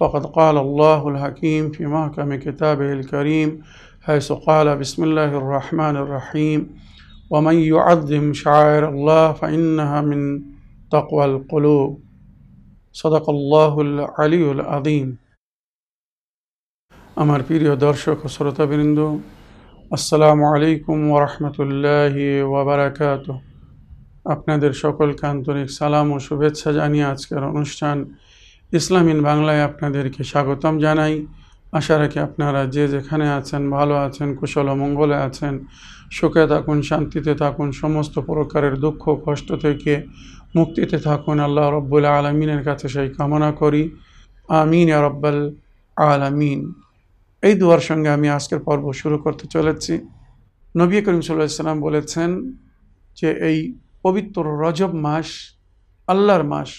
فقد قال الله الحكيم في محكم كتابه الكريم حيث قال بسم الله الرحمن الرحيم ومن يعظم شعائر الله فإنها من تقوى القلوب صدق الله العلي العظيم আমার প্রিয় দর্শক ও শ্রোতাবৃন্দ আসসালামু আলাইকুম ওরহমতুল্লাহি ওবরাকাত আপনাদের সকলকে আন্তরিক সালাম ও শুভেচ্ছা জানিয়ে আজকের অনুষ্ঠান ইসলামিন বাংলায় আপনাদেরকে স্বাগতম জানাই। আশা রাখি আপনারা যে যেখানে আছেন, ভালো আছেন, কুশল মঙ্গলে আছেন, সুখে থাকুন, শান্তিতে থাকুন, সমস্ত প্রকারের দুঃখ কষ্ট থেকে মুক্তিতে থাকুন। আল্লাহ রব্বুল আলমিনের কাছে সেই কামনা করি। আমিন রব্বাল আলামিন। এই দুয়ার সঙ্গে আমি আজকের পর্ব শুরু করতে চলেছি। নবী করিম সাল্লাহ সাল্লাম বলেছেন যে, এই পবিত্র রজব মাস আল্লাহর মাস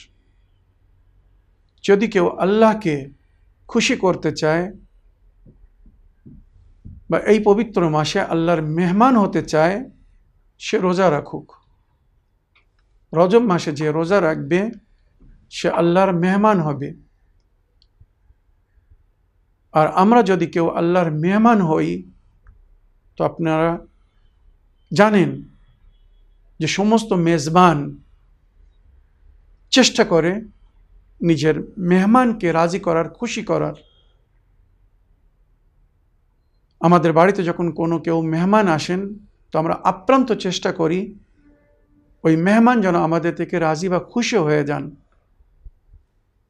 যদি কেউ আল্লাহকে খুশি করতে চায় বা এই পবিত্র মাসে আল্লাহর মেহমান হতে চায়, সে রোজা রাখুক। রজব মাসে যে রোজা রাখবে, সে আল্লাহর মেহমান হবে। আর আমরা যদি কেউ আল্লাহর মেহমান হই, তো আপনারা জানেন যে সমস্ত মেজবান চেষ্টা করে নিজের মেহমানকে রাজি করার, খুশি করার। আমাদের বাড়িতে যখন কোনো কেউ মেহমান আসেন, তো আমরা আপ্রান্ত চেষ্টা করি, ওই মেহমান যেন আমাদের থেকে রাজি বা খুশি হয়ে যান।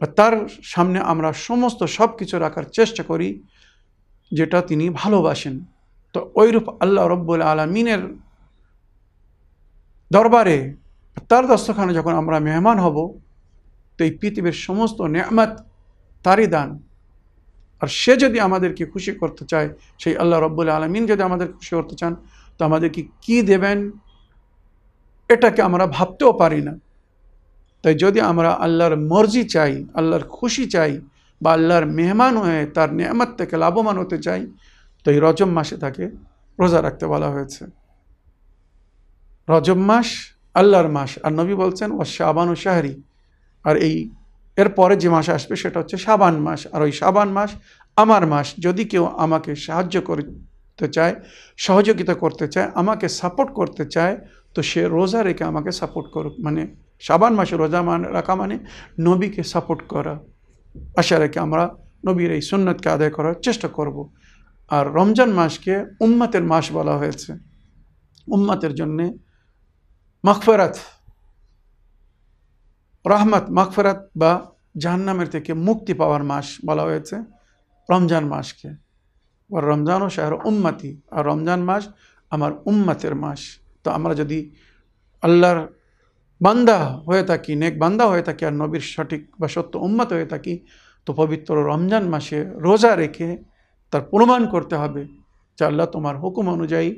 বা তার সামনে আমরা সমস্ত সব কিছু রাখার চেষ্টা করি, যেটা তিনি ভালোবাসেন। তো ওইরূপ আল্লাহ রব্বুল আলমিনের দরবারে, তার দস্তখানে যখন আমরা মেহমান হব তো এই পৃথিবীর সমস্ত নেয়ামত তারই দান। আর সে যদি আমাদেরকে খুশি করতে চায়, সেই আল্লাহ রব্বুল আলমিন যদি আমাদের খুশি করতে চান, তো আমাদেরকে কি দেবেন এটাকে আমরা ভাবতেও পারি না। তাই যদি আমরা আল্লাহর মর্জি চাই, আল্লাহর খুশি চাই বা আল্লাহর মেহমান হয়ে তার নেয়ামত থেকে লাভবান হতে চাই, তো এই রজব মাসে তাকে রোজা রাখতে বলা হয়েছে। রজব মাস আল্লাহর মাস। আর নবী বলছেন ও শাবান শাহরি। আর এই এরপরে যে মাস আসবে সেটা হচ্ছে সাবান মাস। আর ওই সাবান মাস আমার মাস। যদি কেউ আমাকে সাহায্য করতে চায়, সহযোগিতা করতে চায়, আমাকে সাপোর্ট করতে চায়, তো সে রোজা রেখে আমাকে সাপোর্ট করুক। মানে সাবান মাসে রোজা মান, রাখা মানে নবীকে সাপোর্ট করা। আশা রেখে আমরা নবীর এই সুন্নতকে আদায় করার চেষ্টা করব। আর রমজান মাসকে উম্মাতের মাস বলা হয়েছে। উম্মাতের জন্যে মাখফেরাত রহমত, মাগফেরাত বা জাহান্নামের থেকে মুক্তি পাওয়ার মাস বলা হয়েছে রমজান মাসকে। আর রমজান ও শাহর উম্মাতি। আর রমজান মাস আমার উম্মাতের মাস। তো আমরা যদি আল্লাহর বান্দা হয়ে থাকি, নেক বান্দা হয়ে থাকি আর নবীর সঠিক বা সত্য উম্মাত হয়ে থাকি, তো পবিত্র রমজান মাসে রোজা রেখে তার প্রমাণ করতে হবে যে আল্লাহ তোমার হুকুম অনুযায়ী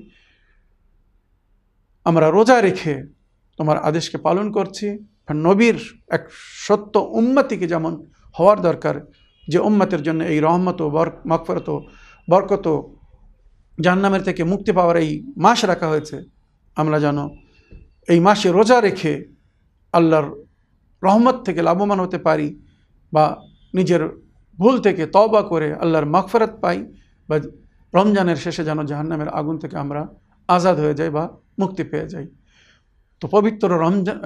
আমরা রোজা রেখে তোমার আদেশকে পালন করছি। নবীর এক সত্য উম্মতিকে যেমন হওয়ার দরকার, যে উম্মতের জন্য এই রহমত বর মকফরত বরকত জাহান্নামের থেকে মুক্তি পাওয়ার এই মাস রাখা হয়েছে, আমরা যেন এই মাসে রোজা রেখে আল্লাহর রহমত থেকে লাভবান হতে পারি বা নিজের ভুল থেকে তবা করে আল্লাহর মকফরত পাই বা রমজানের শেষে যেন জাহান্নামের আগুন থেকে আমরা আজাদ হয়ে যাই বা মুক্তি পেয়ে যাই। তো পবিত্র রমজান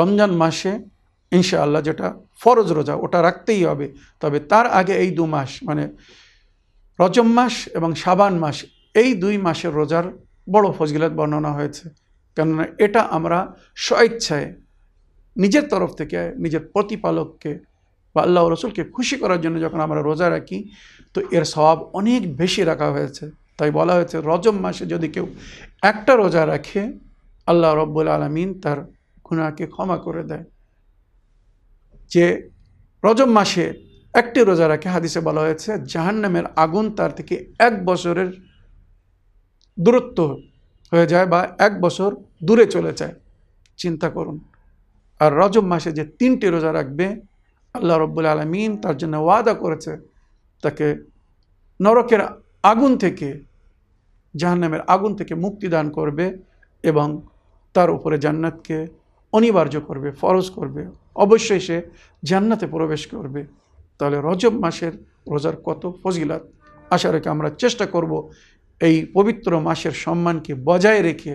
রমজান মাসে ইনশাআল্লাহ যেটা ফরজ রোজা, ওটা রাখতেই হবে। তবে তার আগে এই দু মাস মানে রজম মাস এবং সাবান মাস, এই দুই মাসের রোজার বড় ফজিলত বর্ণনা হয়েছে। কেননা এটা আমরা স্বইচ্ছায় নিজের তরফ থেকে, নিজের প্রতিপালককে বা আল্লাহ রসুলকে খুশি করার জন্য যখন আমরা রোজা রাখি, তো এর স্বভাব অনেক বেশি রাখা হয়েছে। তাই বলা হয়েছে রজম মাসে যদি কেউ একটা রোজা রাখে আল্লাহ রব্বুল আলমিন তার গুনাকে ক্ষমা করে দেয়। যে রজব মাসে একটি রোজা রাখে, হাদিসে বলা হয়েছে, জাহান্নামের আগুন তার থেকে এক বছরের দূরত্ব হয়ে যায় বা এক বছর দূরে চলে যায়। চিন্তা করুন। আর রজব মাসে যে তিনটি রোজা রাখবে, আল্লাহ রব্বুল আলমিন তার জন্য ওয়াদা করেছে, তাকে নরকের আগুন থেকে, জাহান্নামের আগুন থেকে মুক্তি দান করবে এবং তার উপরে জান্নাতকে অনিবার্য করবে, ফরজ করবে। অবশ্যই সে জান্নাতে প্রবেশ করবে। তাহলে রজব মাসের রোজার কত ফজিলাত? আশা রেখে আমরা চেষ্টা করব এই পবিত্র মাসের সম্মানকে বজায় রেখে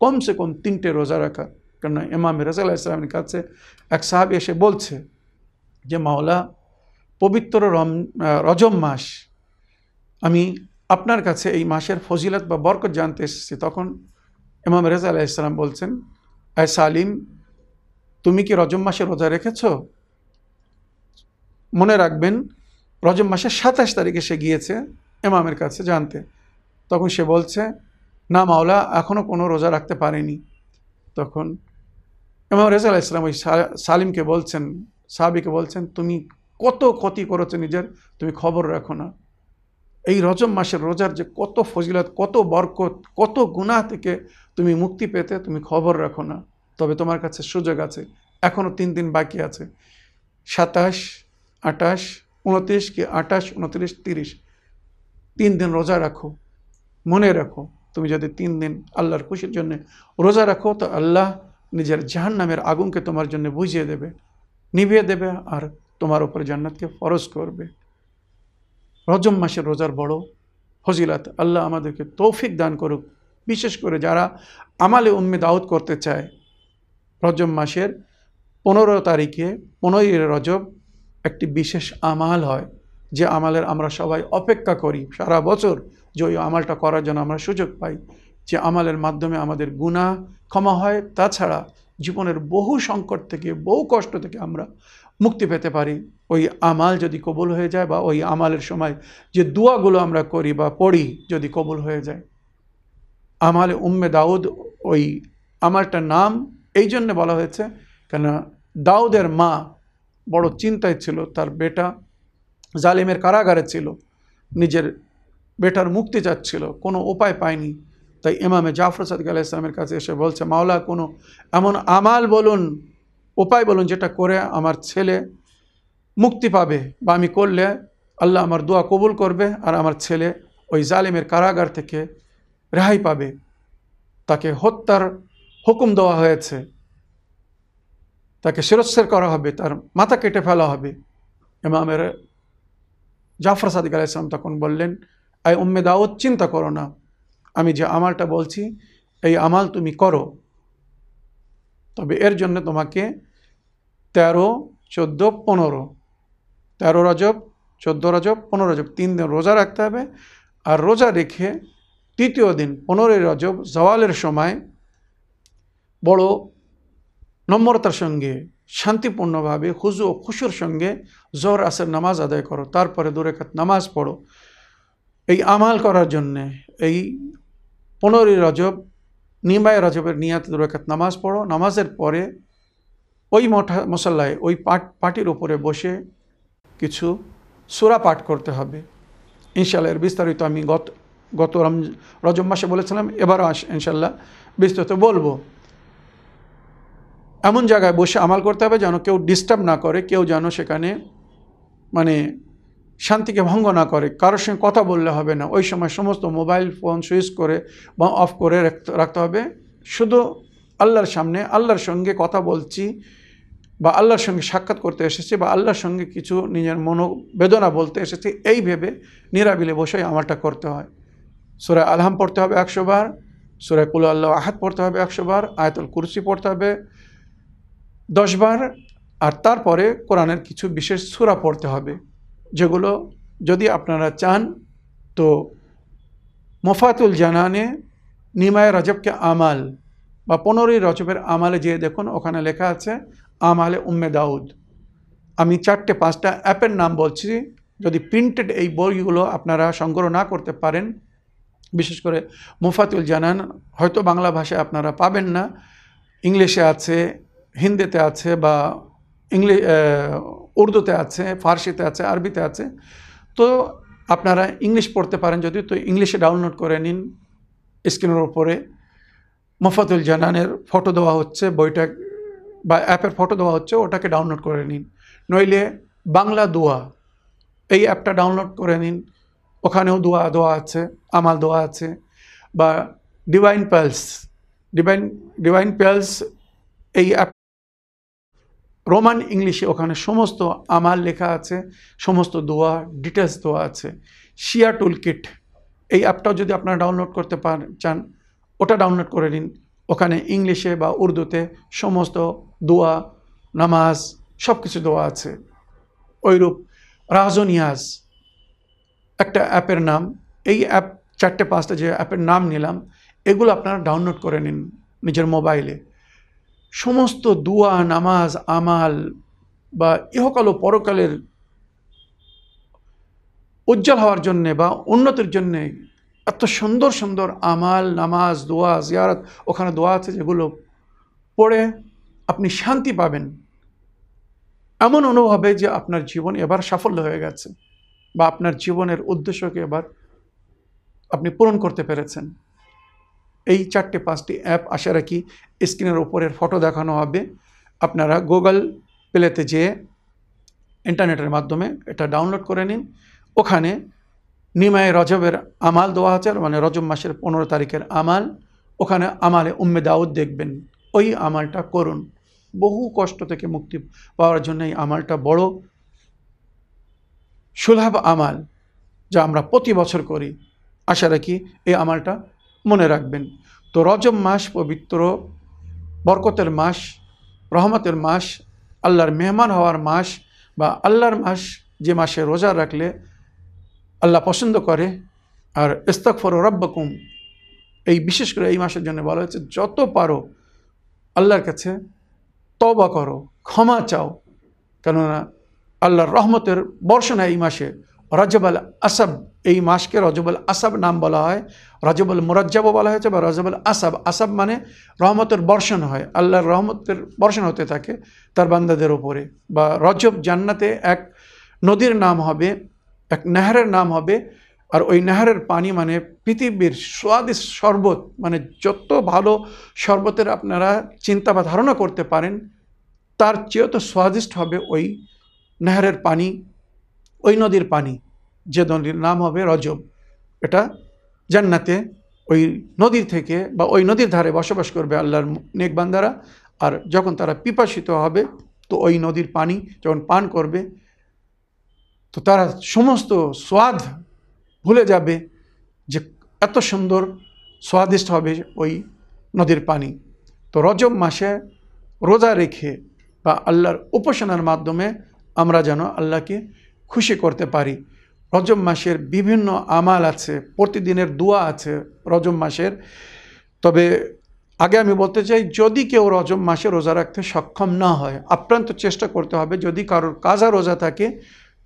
কমসে কম তিনটে রোজা রাখা। কেননা ইমাম রাজাল ইসলামের কাছে এক সাহাবি এসে বলছে যে, মাওলা, পবিত্র রম রজম মাস, আমি আপনার কাছে এই মাসের ফজিলত বা বরকত জানতে এসেছি। তখন ইমাম রেজা আলাহ ইসলাম বলছেন আয় সালিম, তুমি কি রজম মাসে রোজা রেখেছ? মনে রাখবেন রজম মাসের সাতাশ তারিখে সে গিয়েছে এমামের কাছে জানতে। তখন সে বলছে, না মাওলা এখনও কোনো রোজা রাখতে পারেনি। তখন এমাম রেজা আলাহ ইসলাম ওই সালিমকে বলছেন, সাহাবিকে বলছেন, তুমি কত ক্ষতি করেছ নিজের, তুমি খবর রাখো না। এই রজম মাসের রোজার যে কত ফজিলত, কত বরকত, কত গুণা থেকে তুমি মুক্তি পেতে, তুমি খবর রাখো না। তবে তোমার কাছে সুযোগ আছে। এখনও তিন দিন বাকি আছে। সাতাশ আটাশ উনত্রিশ কি আটাশ উনত্রিশ, তিরিশ? তিন দিন রোজা রাখো। মনে রাখো, তুমি যদি তিন দিন আল্লাহর খুশির জন্য রোজা রাখো, তো আল্লাহ নিজের জাহান নামের আগুনকে তোমার জন্য বুঝিয়ে দেবে, নিভিয়ে দেবে আর তোমার উপর জান্নাতকে ফরজ করবে। রজম মাসের রোজার বড় ফজিলাত। আল্লাহ আমাদেরকে তৌফিক দান করুক। বিশেষ করে যারা আমালে উম্মে দাউদ করতে চায়, রজম মাসের পনেরো তারিখে, পনেরোই রজব একটি বিশেষ আমাল হয়, যে আমালের আমরা সবাই অপেক্ষা করি। সারা বছর যে ওই আমালটা করার জন্য আমরা সুযোগ পাই, যে আমালের মাধ্যমে আমাদের গুণা ক্ষমা হয়। তাছাড়া জীবনের বহু সংকট থেকে, বহু কষ্ট থেকে আমরা মুক্তি পেতে পারি। ওই আমাল যদি কবুল হয়ে যায় বা ওই আমালের সময় যে দুয়াগুলো আমরা করি বা পড়ি যদি কবুল হয়ে যায়। আমালে উম্মে দাউদ ওই আমালটার নাম এই জন্যে বলা হয়েছে কেন দাউদের মা বড় চিন্তায় ছিল, তার বেটা জালিমের কারাগারে ছিল, নিজের বেটার মুক্তি চাচ্ছিল, কোনো উপায় পায়নি। তাই ইমামে জাফর সাদিক আলাহ ইসলামের কাছে এসে বলছে, মাওলা, কোনো এমন আমাল বলুন উপায় বলুন যেটা করে আমার ছেলে মুক্তি পাবে বা আমি করলে আল্লাহ আমার দোয়া কবুল করবে আর আমার ছেলে ওই জালিমের কারাগার থেকে রেহাই পাবে। তাকে হত্যার হুকুম দেওয়া হয়েছে। তাকে শিরচ্ছের করা হবে, তার মাথা কেটে ফেলা হবে। ইমামের জাফর সাদিক আলাহ ইসলাম তখন বললেন আই উম্মে দাউদ, চিন্তা করো না। আমি যে আমালটা বলছি, এই আমাল তুমি করো। তবে এর জন্য তোমাকে তেরো, চোদ্দ, পনেরো। তেরো রজব, চোদ্দ রজব, পনেরো রজব, তিন দিন রোজা রাখতে হবে। আর রোজা রেখে তৃতীয় দিন পনেরোই রজব জওয়ালের সময় বড় নম্রতার সঙ্গে, শান্তিপূর্ণভাবে খুজু ও খুশুর সঙ্গে জোর আসের নামাজ আদায় করো। তারপরে দুরেখাত নামাজ পড়ো। এই আমাল করার জন্যে এই পনেরোই রজব নিমায় রজবের নিয়াত দুরেখাত নামাজ পড়ো। নামাজের পরে ওই মঠা, মশাল্লায় ওই পাট, পাটির উপরে বসে কিছু সুরা পাঠ করতে হবে। ইনশাল্লাহ এর বিস্তারিত আমি গত গত রম, রজব মাসে বলেছিলাম, এবারও আস ইনশাল্লাহ বিস্তারিত বলব। এমন জায়গায় বসে আমাল করতে হবে যেন কেউ ডিস্টার্ব না করে, কেউ যেন সেখানে মানে শান্তিকে ভঙ্গ না করে, কারোর সঙ্গে কথা বললে হবে না। ওই সময় সমস্ত মোবাইল ফোন সুইচ করে বা অফ করে রাখতে হবে। শুধু আল্লাহর সামনে, আল্লাহর সঙ্গে কথা বলছি বা আল্লাহর সঙ্গে সাক্ষাৎ করতে এসেছি বা আল্লাহর সঙ্গে কিছু নিজের মনোবেদনা বলতে এসেছি, এই ভেবে নিরাবিলে বসেই আমারটা করতে হয়। সুরায় আলহাম পড়তে হবে একশো বার সুরায় কুল আল্লাহ আহাত পড়তে হবে একশো বার, আয়তুল কুরসি পড়তে হবে দশবার আর তারপরে কোরআনের কিছু বিশেষ সুরা পড়তে হবে, যেগুলো যদি আপনারা চান তো মোফাতুল জানানে নিমায় রাজবকে আমাল বা পনেরোই রজবের আমালে যেয়ে দেখুন, ওখানে লেখা আছে, আমালে উম্মে দাউদ। আমি চারটে, পাঁচটা অ্যাপের নাম বলছি, যদি প্রিন্টেড এই বইগুলো আপনারা সংগ্রহ না করতে পারেন, বিশেষ করে মুফাতুল জানান, হয়তো বাংলা ভাষায় আপনারা পাবেন না, ইংলিশে আছে, হিন্দিতে আছে বা ইংলিশ উর্দুতে আছে, ফার্সিতে আছে, আরবিতে আছে, তো আপনারা ইংলিশ পড়তে পারেন যদি, তো ইংলিশে ডাউনলোড করে নিন, স্ক্রিনের ওপরে মফাতুল জানানের ফটো দেওয়া হচ্ছে, বইটা, বা অ্যাপের ফটো দেওয়া হচ্ছে, ওটাকে ডাউনলোড করে নিন। নইলে বাংলা দোয়া, এই অ্যাপটা ডাউনলোড করে নিন। ওখানেও দোয়া দোয়া আছে, আমাল দোয়া আছে, বা divine pearls divine divine pearls এই অ্যাপ রোমান ইংলিশে ওখানে সমস্ত আমাল লেখা আছে, সমস্ত দোয়া ডিটেলস দেওয়া আছে। শিয়া টুল কিট এই অ্যাপটাও যদি আপনারা ডাউনলোড করতে পার, চান ওটা ডাউনলোড করে নিন। ওখানে ইংলিশে বা উর্দুতে সমস্ত দোয়া, নামাজ সব কিছু দেওয়া আছে। ওইরূপ রাজনিয়াজ একটা অ্যাপের নাম। এই অ্যাপ চারটে, পাঁচটা যে অ্যাপের নাম নিলাম, এগুলো আপনারা ডাউনলোড করে নিন নিজের মোবাইলে। সমস্ত দুয়া, নামাজ, আমাল বা ইহকাল ও পরকালের উজ্জ্বল হওয়ার জন্যে বা উন্নতির জন্যে এত সুন্দর সুন্দর আমাল, নামাজ, দোয়া, জিয়ারত, ওখানে দোয়া আছে যেগুলো পড়ে আপনি শান্তি পাবেন। এমন অনুভব যে আপনার জীবন এবার সাফল্য হয়ে গেছে বা আপনার জীবনের উদ্দেশ্যকে এবার আপনি পূরণ করতে পেরেছেন। এই চারটে, পাঁচটি অ্যাপ আশা রাখি স্ক্রিনের ওপরের ফটো দেখানো হবে। আপনারা গুগল প্লেতে যেয়ে ইন্টারনেটের মাধ্যমে এটা ডাউনলোড করে নিন। ওখানে নিমায় রজবের আমাল দেওয়া আছে মানে রজব মাসের পনেরো তারিখের আমাল। ওখানে আমালে উম্মে দাউদ দেখবেন, ওই আমালটা করুন। বহু কষ্ট থেকে মুক্তি পাওয়ার জন্য এই আমালটা বড় সুলভ আমাল, যা আমরা প্রতি বছর করি। আশা রাখি এই আমালটা মনে রাখবেন। তো রজব মাস, পবিত্র বরকতের মাস, রহমতের মাস, আল্লাহর মেহমান হওয়ার মাস, বা আল্লাহর মাস যে মাসে রোজা রাখলে আল্লাহ পছন্দ করে, আর ইস্তকফর রব্বকুম। এই বিশেষ করে এই মাসের জন্য বলা হয়েছে, যত পারো আল্লাহর কাছে তবা করো, ক্ষমা চাও। কেননা আল্লাহর রহমতের বর্ষণা এই মাসে রজবাল আসাব, এই মাসকে রজবুল আসাব নাম বলা হয়। রজবুল মুরাজ্জাবও বলা হয়েছে বা রজবুল আসাব। আসাব মানে রহমতের বর্ষণ হয়, আল্লাহর রহমতের বর্ষণ হতে থাকে তার বান্দাদের ওপরে বা রজব জান্নাতে এক নদীর নাম হবে এক নেহারের নাম হবে, আর ওই নেহারের পানি মানে পৃথিবীর স্বাদিষ্ট শরবত মানে যত ভালো শরবতের আপনারা চিন্তা বা ধারণা করতে পারেন, তার চেয়েও তো স্বাদিষ্ট হবে ওই নেহারের পানি, ওই নদীর পানি, যে নদীর নাম হবে রজব। এটা জান্নাতে ওই নদীর থেকে বা ওই নদীর ধারে বসবাস করবে আল্লাহর নেকবান্দারা, আর যখন তারা পিপাসিত হবে, তো ওই নদীর পানি যখন পান করবে তো তারা সমস্ত স্বাদ ভুলে যাবে যে এত সুন্দর স্বাদিষ্ট হবে ওই নদীর পানি। তো রজব মাসে রোজা রেখে বা আল্লাহর উপাসনার মাধ্যমে আমরা যেন আল্লাহকে খুশি করতে পারি। রজব মাসের বিভিন্ন আমাল আছে, প্রতিদিনের দোয়া আছে রজব মাসের। তবে আগে আমি বলতে চাই, যদি কেউ রজব মাসে রোজা রাখতে সক্ষম না হয়, আপ্রান্ত চেষ্টা করতে হবে যদি কারোর কাজা রোজা থাকে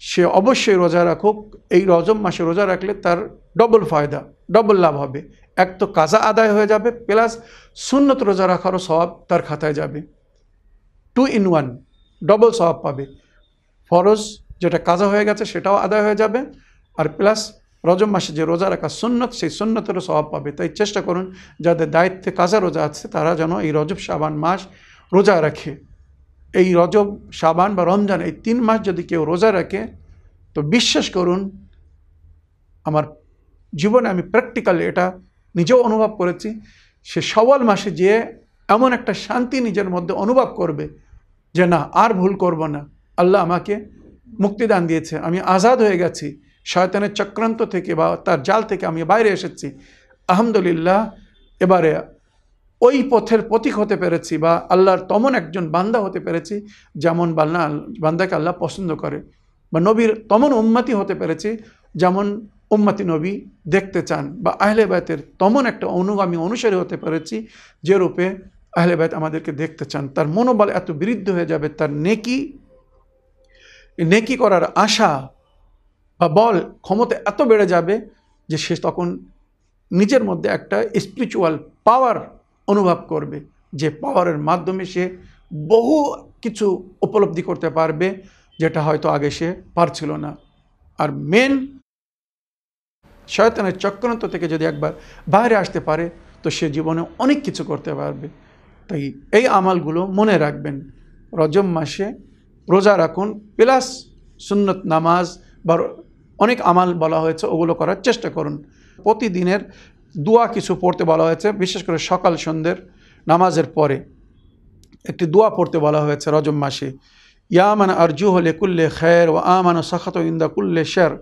সে অবশ্যই রোজা রাখুক। এই রজব মাসে রোজা রাখলে তার ডবল ফায়দা ডবল লাভ হবে। এক তো কাজা আদায় হয়ে যাবে প্লাস সুন্নত রোজা রাখারও স্বভাব তার খাতায় যাবে। টু ইন ওয়ান ডবল স্বভাব পাবে। ফরজ যেটা কাজা হয়ে গেছে সেটাও আদায় হয়ে যাবে, আর প্লাস রজম মাসে যে রোজা রাখা সুন্নত, সেই সুন্নতেরও স্বভাব পাবে। তাই চেষ্টা করুন, যাদের দায়িত্বে কাজা রোজা আছে, তারা যেন এই রজব সাবান মাস রোজা রাখে। এই রজব সাবান বা রমজান এই তিন মাস যদি কেউ রোজা রাখে, তো বিশ্বাস করুন, আমার জীবনে আমি প্র্যাকটিক্যালি এটা নিজেও অনুভব করেছি। সে সওয়াল মাসে যেয়ে এমন একটা শান্তি নিজের মধ্যে অনুভব করবে যে না, আর ভুল করব না। আল্লাহ আমাকে মুক্তিদান দিয়েছে। আমি আজাদ হয়ে গেছি। শয়তানের চক্রান্ত থেকে বা তার জাল থেকে আমি বাইরে এসেছি। আলহামদুলিল্লাহ, এবারে ওই পথের প্রতীক হতে পেরেছি বা আল্লাহর তমন একজন বান্দা হতে পেরেছি যেমন বান্না বান্দাকে আল্লাহ পছন্দ করে বা নবীর তমন উন্মতি হতে পেরেছি যেমন উম্মতি নবী দেখতে চান বা আহলে বায়তের তেমন একটা অনুগামী অনুসারী হতে পেরেছি যে রূপে আহলে বায়ত আমাদেরকে দেখতে চান। তার মনোবল এত বৃদ্ধ হয়ে যাবে, তার নেকি নেকি করার আশা বা বল ক্ষমতা এত বেড়ে যাবে যে সে তখন নিজের মধ্যে একটা স্পিরিচুয়াল পাওয়ার অনুভব করবে যে পাওয়ারের মাধ্যমে সে বহু কিছু উপলব্ধি করতে পারবে, যেটা হয়তো আগে সে পারছিল না। আর মেন শয়তানের চক্রান্ত থেকে যদি একবার বাইরে আসতে পারে, তো সে জীবনে অনেক কিছু করতে পারবে। তাই এই আমালগুলো মনে রাখবেন। রজম মাসে রোজা রাখুন, প্লাস সুন্নত নামাজ বা অনেক আমাল বলা হয়েছে, ওগুলো করার চেষ্টা করুন। প্রতিদিনের দোয়া কিছু পড়তে বলা হয়েছে, বিশেষ করে সকাল সন্ধ্যের নামাজের পরে। একটি দোয়া পড়তে বলা হয়েছে রজম মাসে। ইয়ামান আরজু হলে কুল্লে খের ও আমান সাখাত ইন্দা কুল্লে শের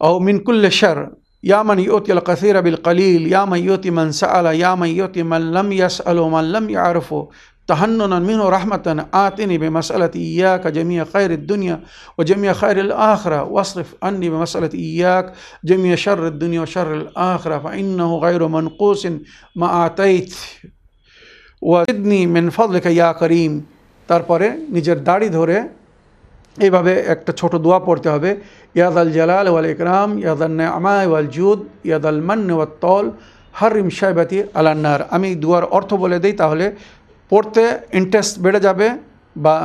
ও মিন কুল্লে শের। ইয়ামান ইয়তি আল কাসির আবিল কলিল ইয়ামা ইয়তি মান আলা ইয়ামা ইয়তি মান লাম ইয়াস আলো মান লাম ইয়ারফো। تهننا منه رحمة آتني بمسألة إياك جميع خير الدنيا وجميع خير الآخرة واصرف عني بمسألة إياك جميع شر الدنيا وشر الآخرة فإنه غير منقوص ما أعطيت وزدني من فضلك يا كريم তারপরে নিজের দাড়ি ধরে এইভাবে একটা ছোট দোয়া পড়তে হবে ইয়াদ আল জালাল ওয়াল ইকরাম ইয়াদ আল নামা ওয়াল জুদ ইয়াদ আল মান ওয়াল তল হারিম সাহেবাতি আলান্নার আমি দুয়ার অর্থ বলে দিই তাহলে পড়তে ইন্টারেস্ট বেড়ে যাবে বা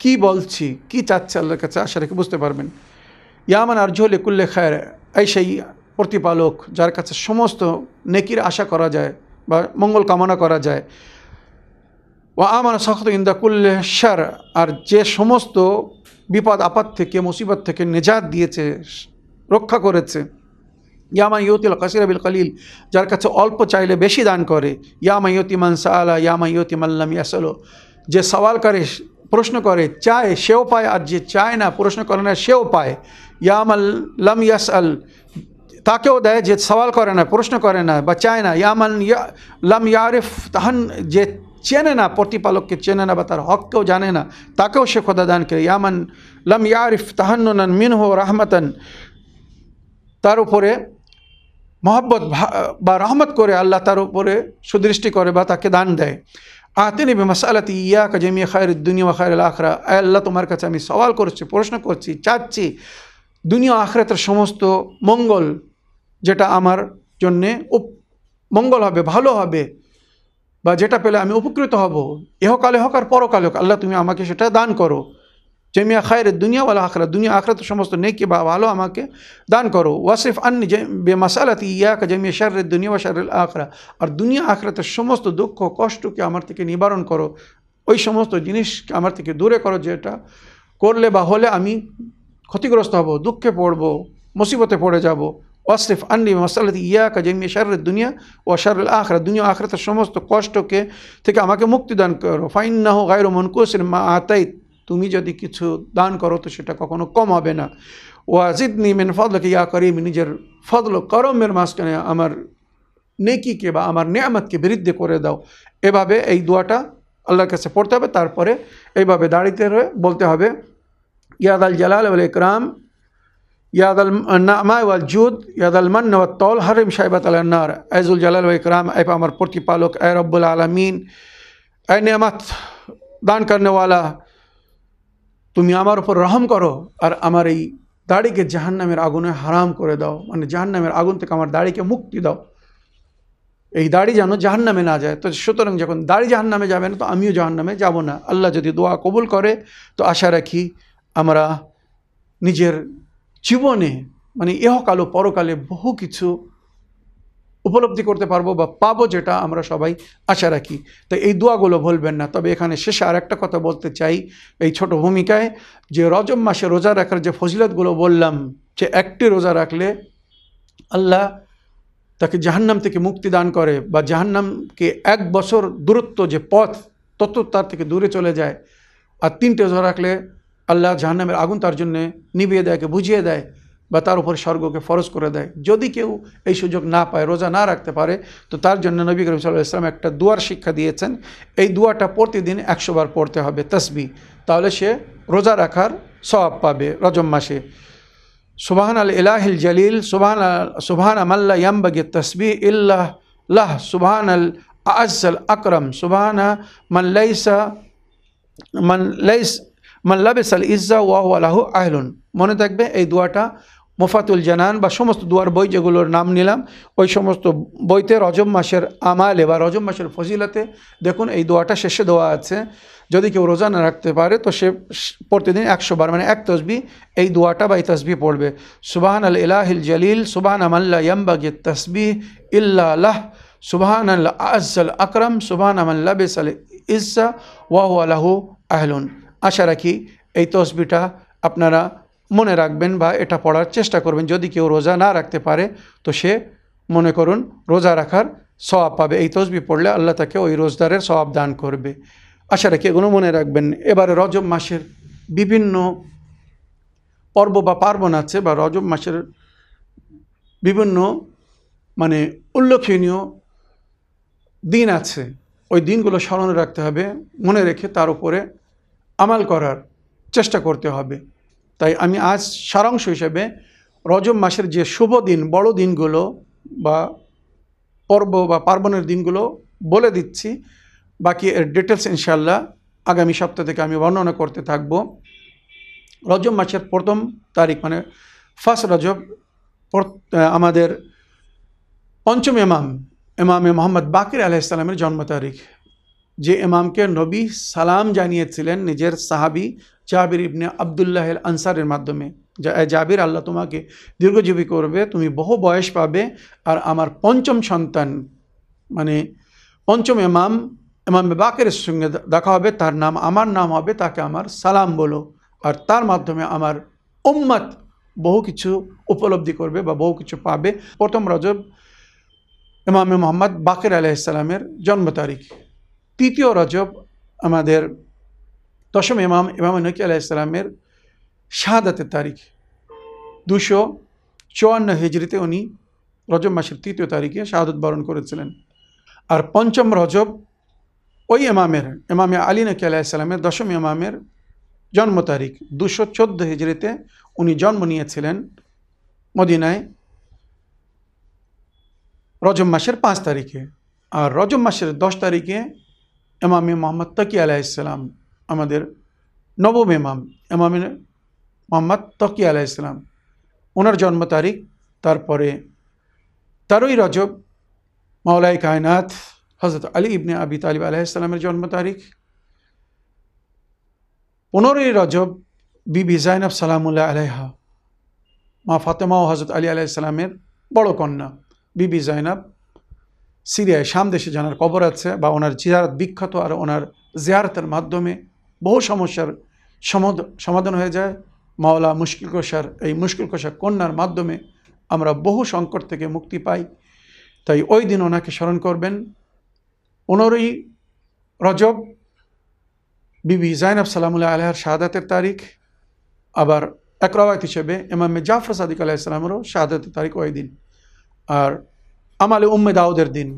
কি বলছি, কি চাচ্ছে আল্লাহর কাছে আশা রেখে বুঝতে পারবেন। ইয়ামান আরজু লিকুল্লে খায়ের, এই সেই প্রতিপালক যার কাছে সমস্ত নেকির আশা করা যায় বা মঙ্গল কামনা করা যায়। ও আমার সখত ইন্দাকুল্লে শার, আর যে সমস্ত বিপদ আপদ থেকে, মুসিবত থেকে নেজাত দিয়েছে, রক্ষা করেছে। ইয়ামা ইয়তিল কাসির বিল কালিল যার কাছে অল্প চাইলে বেশি দান করে। ইয়ামা ইয়তি মানসা আলা ইয়ামা ইয়তি মাল্লাম ইয়াসলো যে সওয়াল করে, প্রশ্ন করে, চায়, সেও পায়, আর যে চায় না, প্রশ্ন করে না, সেও পায়। ইয়ামাল্লাম ইয়াস আল তাকেও দেয়, যে সওয়াল করে না, প্রশ্ন করে না, বা চায় না। ইয়ামান ইয়া, লাম ইয়ারিফ তাহান যে চেনে না, প্রতিপালককে চেনে না, বা তার হককেও জানে না, তাকেও সে খোদা দান করে। ইয়ামান লাম ইয়ারিফ তাহান্নান মিনহ রাহমাতান। তার উপরে মহব্বত বা রহমত করে আল্লাহ তার উপরে সুদৃষ্টি করে বা তাকে দান দেয়। আতেনি বে মশালাতি ইয়া কাজমিয়া খায়ের দুনিয়া খায়ের আখরা আল্লাহ, তোমার কাছে আমি সওয়াল করছি, প্রশ্ন করছি, চাচ্ছি, দুনিয়া আখরাতের সমস্ত মঙ্গল যেটা আমার জন্যে মঙ্গল হবে, ভালো হবে, বা যেটা পেলে আমি উপকৃত হব, এহকালে হোক আর পরকালে হোক, আল্লাহ তুমি আমাকে সেটা দান করো। জমিয়া খায়ের দুনিয়াওয়ালা আখরা দুনিয়া আখরাত সমস্ত নেকি বা ভালো আমাকে দান করো ওয়াসিফ আন্নি বে মাসালাতি ইয়াকা জমিয়া শারের দুনিয়া বা শারের আখরা আর দুনিয়া আখরাতের সমস্ত দুঃখ কষ্টকে আমার থেকে নিবারণ করো ওই সমস্ত জিনিসকে আমার থেকে দূরে করো যেটা করলে বা হলে আমি ক্ষতিগ্রস্ত হব দুঃখে পড়ব মুসিবতে পড়ে যাব ওয়াসরিফ আন্নি মাসালাতি ইয়াকা জমিয়া শারের দুনিয়া ও শারের আখরা দুনিয়া আখরাতের সমস্ত কষ্টকে থেকে আমাকে মুক্তিদান করো ফাইন্নাহ গায়র মনকুসের মা আতাই তুমি যদি কিছু দান করো তো সেটা কখনো কম হবে না। ওয়াজিদনি মেন ফদলকে ইয়া করিম, নিজের ফদল করমের মাঝখানে আমার নেকিকে বা আমার নিয়ামতকে বৃদ্ধি করে দাও। এভাবে এই দোয়াটা আল্লাহর কাছে পড়তে হবে। তারপরে এইভাবে দাঁড়িতে বলতে হবে ইয়াদ আল জালাল ওয়াল ইকরাম ইয়াদ আল নামা ওয়াল জুদ ইয়াদ আল মান তল হারিম সাহেবাত আল্লাহর আইজুল জালাল ওয়া ইকরাম, এ আমার প্রতিপালক, এ রব্বুল আলমিন, এ নিয়ামত দান করনেওয়ালা তুমি আমার উপর রহম করো আর আমার এই দাড়িকে জাহান্নামের আগুনে হারাম করে দাও। মানে জাহান্নামের আগুন থেকে আমার দাড়িকে মুক্তি দাও। এই দাড়ি যেন জাহান্নামে না যায়। তো সুতরাং যখন দাড়ি জাহান্নামে যাবে না, তো আমিও জাহান্নামে যাব না। আল্লাহ যদি দোয়া কবুল করে, তো আশা রাখি আমরা নিজের জীবনে মানে ইহকাল ও পরকালে বহু কিছু উপলব্ধি করতে পারব বা পাবো যেটা আমরা সবাই আশা রাখি। তো এই দোয়াগুলো ভুলবেন না। তবে এখানে শেষে আর একটা কথা বলতে চাই। এই ছোট ভূমিকায় যে রজম মাসে রোজা রাখার যে ফজিলতগুলো বললাম, যে একটি রোজা রাখলে আল্লাহ তাকে জাহান্নাম থেকে মুক্তি দান করে বা জাহান্নামকে এক বছর দূরত্ব যে পথ, তত তার থেকে দূরে চলে যায়। আর তিনটে রোজা রাখলে আল্লাহ জাহান্নামের আগুন তার জন্যে নিভিয়ে দেয়কে বুঝিয়ে দেয়। বা তার উপর স্বর্গকে ফরজ করে দেয়। যদি কেউ এই সুযোগ না পায়, রোজা না রাখতে পারে, তো তার জন্য নবী করিম সাল্লাহ ইসলাম একটা দুয়ার শিক্ষা দিয়েছেন। এই দুয়াটা প্রতিদিন একশো বার পড়তে হবে তসবি। তাহলে সে রোজা রাখার স্বভাব পাবে রজম মাসে। সুবাহান আল ইলাহিল জলিল, সুবাহান সুবাহান আমাল্লা ইয়াম্বাগি তসবি ইল্লাহ লাহ সুবাহান আল আজল আকরম, সুবাহান মাল্লাইসা লাইসা, মান লাইস, মান লাবিস আল ইজ্জা ওয়াহ আলাহু আহলুন। মনে থাকবে এই দোয়াটা মুফাতুল জানান বা সমস্ত দুয়ার বই যেগুলোর নাম নিলাম, ওই সমস্ত বইতে রজব মাসের আমালে বা রজব মাসের ফজিলাতে দেখুন এই দোয়াটা শেষে দেওয়া আছে। যদি কেউ রোজা না রাখতে পারে তো সে প্রতিদিন একশো বার মানে এক তসবি এই দোয়াটা বা এই তসবি পড়বে। সুবাহান আল ইলাহিল জলিল, সুবাহান আমাল্লা ইয়াম্বাগি তসবি ইল্লাহ সুবাহান আল আজল আকরম, সুবাহান আমাল্লা বেস আল ইজ্জা ওয়াহু আলাহু আহলুন। আশা রাখি এই তসবিটা আপনারা মনে রাখবেন বা এটা পড়ার চেষ্টা করবেন। যদি কেউ রোজা না রাখতে পারে, তো সে মনে করুন রোজা রাখার সওয়াব পাবে। এই তসবি পড়লে আল্লাহ তাকে ওই রোজদারের সওয়াব দান করবে। আশা রাখি এগুলো মনে রাখবেন। এবারে রজব মাসের বিভিন্ন পর্ব বা পার্বণ আছে বা রজব মাসের বিভিন্ন মানে উল্লেখনীয় দিন আছে। ওই দিনগুলো স্মরণে রাখতে হবে। মনে রেখে তার উপরে আমাল করার চেষ্টা করতে হবে। তাই আমি আজ সারাংশ হিসেবে রজব মাসের যে শুভ দিন, বড় দিনগুলো বা পর্ব বা পার্বণের দিনগুলো বলে দিচ্ছি। বাকি এর ডিটেলস ইনশাল্লাহ আগামী সপ্তাহ থেকে আমি বর্ণনা করতে থাকব। রজব মাসের প্রথম তারিখ মানে ফার্স্ট রজব আমাদের পঞ্চম ইমাম, ইমামে মোহাম্মদ বাকির আলাইসালামের জন্ম তারিখ। যে ইমামকে নবী সালাম জানিয়েছিলেন, নিজের সাহাবি জাবির ইবনে আবদুল্লাহ আনসারের মাধ্যমে জাবির আল্লাহ তোমাকে দীর্ঘজীবী করবে, তুমি বহু বয়স পাবে, আর আমার পঞ্চম সন্তান মানে পঞ্চম এমাম ইমাম বাকের সঙ্গে দেখা হবে, তার নাম, আমার নাম হবে, তাকে আমার সালাম বলো। আর তার মাধ্যমে আমার উম্মত বহু কিছু উপলব্ধি করবে বা বহু কিছু পাবে। প্রথম রজব ইমামে মোহাম্মদ বাকের আলাইসালামের জন্ম তারিখ। তৃতীয় রজব আমাদের দশম ইমাম ইমাম নকি আলাইসালামের শাহাদাতের তারিখ। দুশো চুয়ান্ন হিজড়িতে উনি রজব মাসের তৃতীয় তারিখে শাহাদত বরণ করেছিলেন। আর পঞ্চম রজব ওই ইমামের, ইমামে আলী নকি আলাইসালামের দশম ইমামের জন্ম তারিখ। দুশো চোদ্দ হিজড়িতে উনি জন্ম নিয়েছিলেন মদিনায় রজব মাসের পাঁচ তারিখে। আর রজব মাসের দশ তারিখে ইমামে মোহাম্মদ তকি আলাইসালাম আমাদের নবম এমাম ইমামে মোহাম্মদ তকি আলাইসালাম ওনার জন্ম তারিখ, তারপরে তেরোই রজব মাওলাই কায়নাত হজরত আলী ইবনে আবি তালিব আলাইসালামের জন্ম তারিখ। পনেরোই রজব বিবি জাইনব সালামুল্লাহ আলাইহা, মা ফাতেমা ও হজরত আলী আলাইসালামের বড় কন্যা বিবি জাইনাব। সিরিয়ায় শাম দেশে জানার কবর আছে বা ওনার জিয়ারত বিখ্যাত আর ওনার জিয়ারতের মাধ্যমে বহু সমস্যার সমাধান হয়ে যায়। মাওলা মুশকিল কষার, এই মুশকিল কোষার কন্যার মাধ্যমে আমরা বহু সংকট থেকে মুক্তি পাই। তাই ওই দিন ওনাকে স্মরণ করবেন। পনেরোই রজব বিবি জাইনাব সালামুল্লাহ আলহার শাহাদাতের তারিখ। আবার এক রবায়ত হিসেবে এমামে জাফর সাদিক আলাইসালামেরও শাহাদাতের তারিখ ওই দিন। আর আমালে উম্মে দাউদের দিন।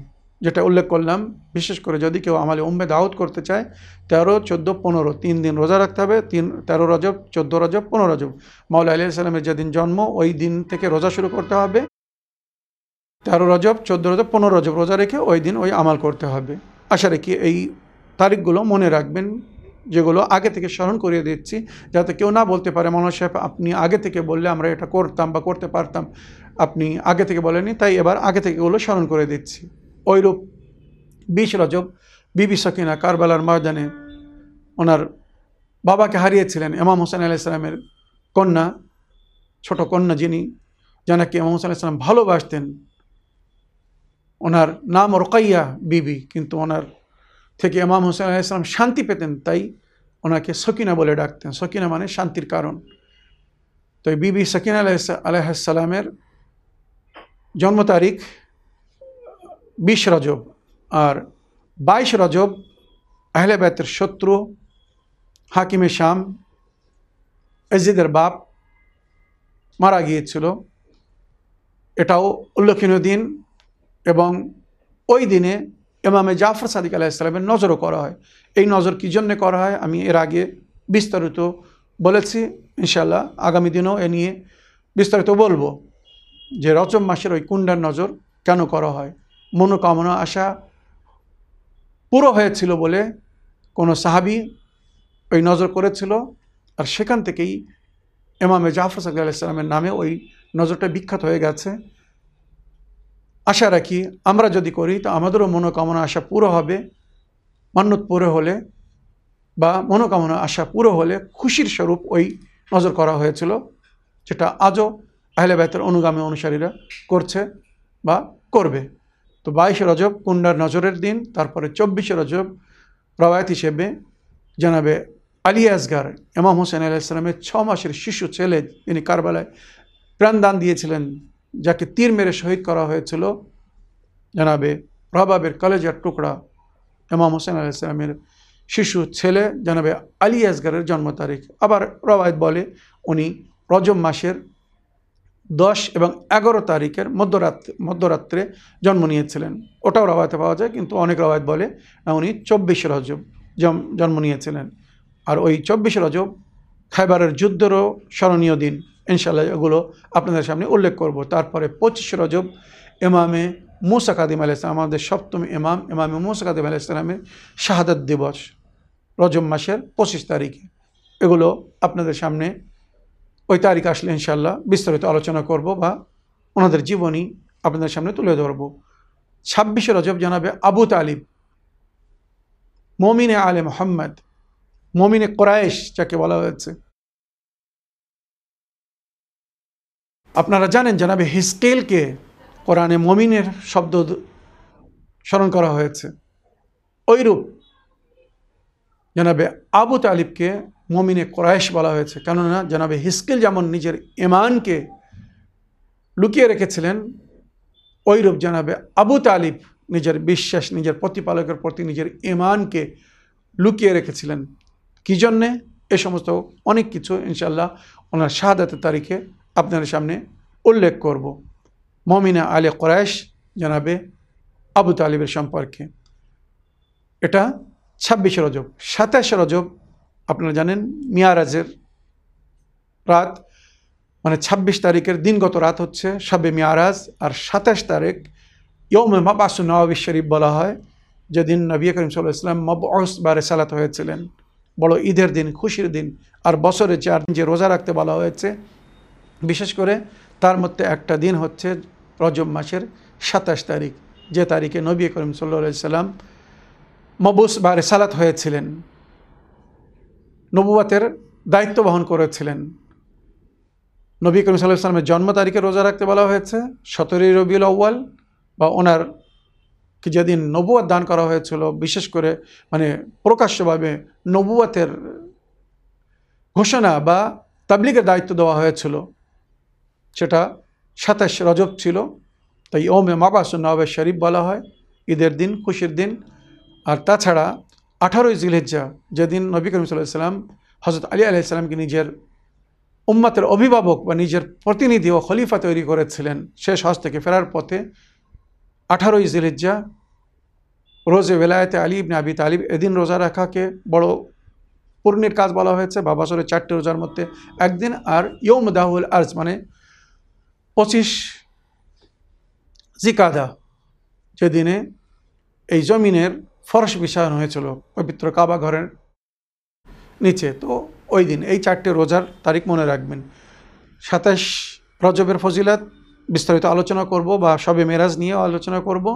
যেটা উল্লেখ করলাম, বিশেষ করে যদি কেউ আমালে উম্মে দাউদ করতে চায়, তেরো, চোদ্দ, পনেরো, তিন দিন রোজা রাখতে হবে, তিন, তেরো রজব, চোদ্দ রজব, পনেরো রজব। মাউলা আলিয়া সাল্লামের যেদিন জন্ম, ওই দিন থেকে রোজা শুরু করতে হবে। তেরো রজব, চোদ্দ রজব, পনেরো রজব রোজা রেখে ওই দিন ওই আমাল করতে হবে। আশা রেখে এই তারিখগুলো মনে রাখবেন, যেগুলো আগে থেকে স্মরণ করিয়ে দিচ্ছি, যাতে কেউ না বলতে পারে, মনোজ সাহেব, আপনি আগে থেকে বললে আমরা এটা করতাম বা করতে পারতাম, আপনি আগে থেকে বলেনি তাই এবার আগে থেকে এগুলো স্মরণ করে দিচ্ছি। ওইরূপ বিশ রজব বিবি সকিনা কারবালার ময়দানে ওনার বাবাকে হারিয়েছিলেন এমাম হোসেন আলাইসালামের কন্যা, ছোট কন্যা যিনি, যানাকে ইমাম হোসেন আলাইসালাম ভালোবাসতেন। ওনার নাম রোকাইয়া বিবি, কিন্তু ওনার থেকে এমাম হোসেন আলাইসালাম শান্তি পেতেন, তাই ওনাকে সকিনা বলে ডাকতেন। সকিনা মানে শান্তির কারণ। তো বিবি সকিনা আলাহ আলাইসালামের জন্ম তারিখ বিশ রজব আর বাইশ রজব আহলে বেতের শত্রু হাকিমে শাম, এজিদের বাপ মারা গিয়েছিল। এটাও উল্লেখনীয় দিন এবং ওই দিনে এমামে জাফর সাদিক আলাইসালামের নজরও করা হয়। এই নজর কী জন্যে করা হয়? আমি এর আগে বিস্তারিত বলেছি ইনশাল্লাহ আগামী দিনেও এ নিয়ে বিস্তারিত বলব যে রজব মাসের ওই কুণ্ডার নজর কেন করা হয়। মনোকামনা, আশা পুরো হয়েছিল বলে কোনো সাহাবি ওই নজর করেছিল আর সেখান থেকেই এমামে জাফর সাল্লাহ আলাইসালামের নামে ওই নজরটা বিখ্যাত হয়ে গেছে। আশা রাখি আমরা যদি করি তো আমাদেরও মনোকামনা, আশা পুরো হবে। মান্যত পুরো হলে বা মনোকামনা, আশা পুরো হলে খুশির স্বরূপ ওই নজর করা হয়েছিল, যেটা আজও আহলে বাইতের অনুগামী অনুসারীরা করছে বা করবে। তো বাইশে রজব কুন্ডার নজরের দিন, তারপরে চব্বিশে রজব রবায়ত হিসেবে জানাবে আলী আসগার, ইমাম হোসেন আলাইসালামের ছ মাসের শিশু ছেলে তিনি কারবালায় প্রাণদান দিয়েছিলেন, যাকে তীর মেরে শহীদ করা হয়েছিল। জানাবে রবাবের কলেজের টুকরা ইমাম হোসেন আলাইসালামের শিশু ছেলে। জানাবে আলী আসগারের জন্ম তারিখ। আবার রবায়ত বলে, উনি রজব মাসের দশ এবং এগারো তারিখের মধ্যরাত্রে মধ্যরাত্রে জন্ম নিয়েছিলেন। ওটাও রবায়তে পাওয়া যায়, কিন্তু অনেক রবায়ত বলে না উনি চব্বিশে রজব জন্ম নিয়েছিলেন। আর ওই চব্বিশে রজব খাইবারের যুদ্ধেরও স্মরণীয় দিন। ইনশাল্লাহ এগুলো আপনাদের সামনে উল্লেখ করব। তারপরে পঁচিশে রজব এমামে মুসা কাদিম ইসলাম আমাদের সপ্তম ইমাম এমামে মুসা কাদিম আলাহ ইসলামের শাহাদাত দিবস রজব মাসের পঁচিশ তারিখে। এগুলো আপনাদের সামনে ওই তারিখ আসলে ইনশাল্লাহ বিস্তারিত আলোচনা করব বা ওনাদের জীবনী আপনাদের সামনে তুলে ধরব। ছাব্বিশে রজব জানাবে আবু তালিব, মমিনে আলে মোহাম্মদ, মমিনে কোরায়েশ যাকে বলা হয়েছে। আপনারা জানেন জানাবে হিস্কেলকে কোরআনে মমিনের শব্দ স্মরণ করা হয়েছে। ওইরূপ জানাবে আবু তালিবকে মমিনে কোরাইশ বলা হয়েছে। কেননা জানাবে হিস্কেল যেমন নিজের ইমানকে লুকিয়ে রেখেছিলেন ওইরূপ জানাবে আবু তালিব নিজের বিশ্বাস, নিজের প্রতিপালকের প্রতি নিজের ইমানকে লুকিয়ে রেখেছিলেন। কী জন্যে? এ সমস্ত অনেক কিছু ইনশাল্লাহ ওনার শাহাদাতের তারিখে আপনাদের সামনে উল্লেখ করব। মমিনা আলে কোরাইশ জানাবে আবু তালিবের সম্পর্কে। এটা ছাব্বিশে রজব, সাতাশে রজব, আপনারা জানেন, মিয়ারাজের রাত মানে ছাব্বিশ তারিখের দিনগত রাত হচ্ছে সবে মিয়ারাজ, আর সাতাশ তারিখ ইয়মে মাবাসু নওয়াবি শরীফ বলা হয়, যেদিন নবী করিম সাল্লাহ ইসলাম মবস বা রেসালাত হয়েছিলেন। বড় ঈদের দিন, খুশির দিন, আর বছরে চার দিন যে রোজা রাখতে বলা হয়েছে। বিশেষ করে তার মধ্যে একটা দিন হচ্ছে রজব মাসের সাতাশ তারিখ, যে তারিখে নবী করিম সাল্লা সাল্লাম মবুস বা রেসালাত হয়েছিলেন। নবুয়াতের দায়িত্ব বহন করেছিলেন। নবী করিম সাল্লাহ সাল্লামের জন্ম তারিখে রোজা রাখতে বলা হয়েছে। সতেরোই রবিউল আউ্য়াল বা ওনার কি যেদিন নবুয়াত দান করা হয়েছিল, বিশেষ করে মানে প্রকাশ্যভাবে নবুয়াতের ঘোষণা বা তাবলিগের দায়িত্ব দেওয়া হয়েছিল। সেটা সাতাশ রজব ছিল। তাই ওমে মাবাসুন নবাব শরীফ বলা হয়। ঈদের দিন, খুশির দিন আর তাছাড়া আঠারোই জিলহেজ্জা যেদিন নবী করিম সাল্লাম হজরত আলী আলাইসাল্লামকে নিজের উম্মাতের অভিভাবক বা নিজের প্রতিনিধি ও খলিফা তৈরি করেছিলেন শেষ হজ থেকে ফেরার পথে আঠারোই জিলহিজ্জা রোজে বেলায়েতে আলী ইবনে আবি তালিব এদিন রোজা রাখাকে বড় পূর্ণের কাজ বলা হয়েছে বা বছরের চারটে রোজার মধ্যে একদিন আর ইয়ম দাহুল আর্জ মানে পঁচিশ জিকাদা যেদিনে এই জমিনের ফরস বিশ্বায়ন হয়েছিল পবিত্র কাবা ঘরের নিচে। তো ওই দিন, এই চারটে রোজার তারিখ মনে রাখবেন। সাতাশ রজবের ফজিলাত বিস্তারিত আলোচনা করব বা সবে মেরাজ নিয়েও আলোচনা করব।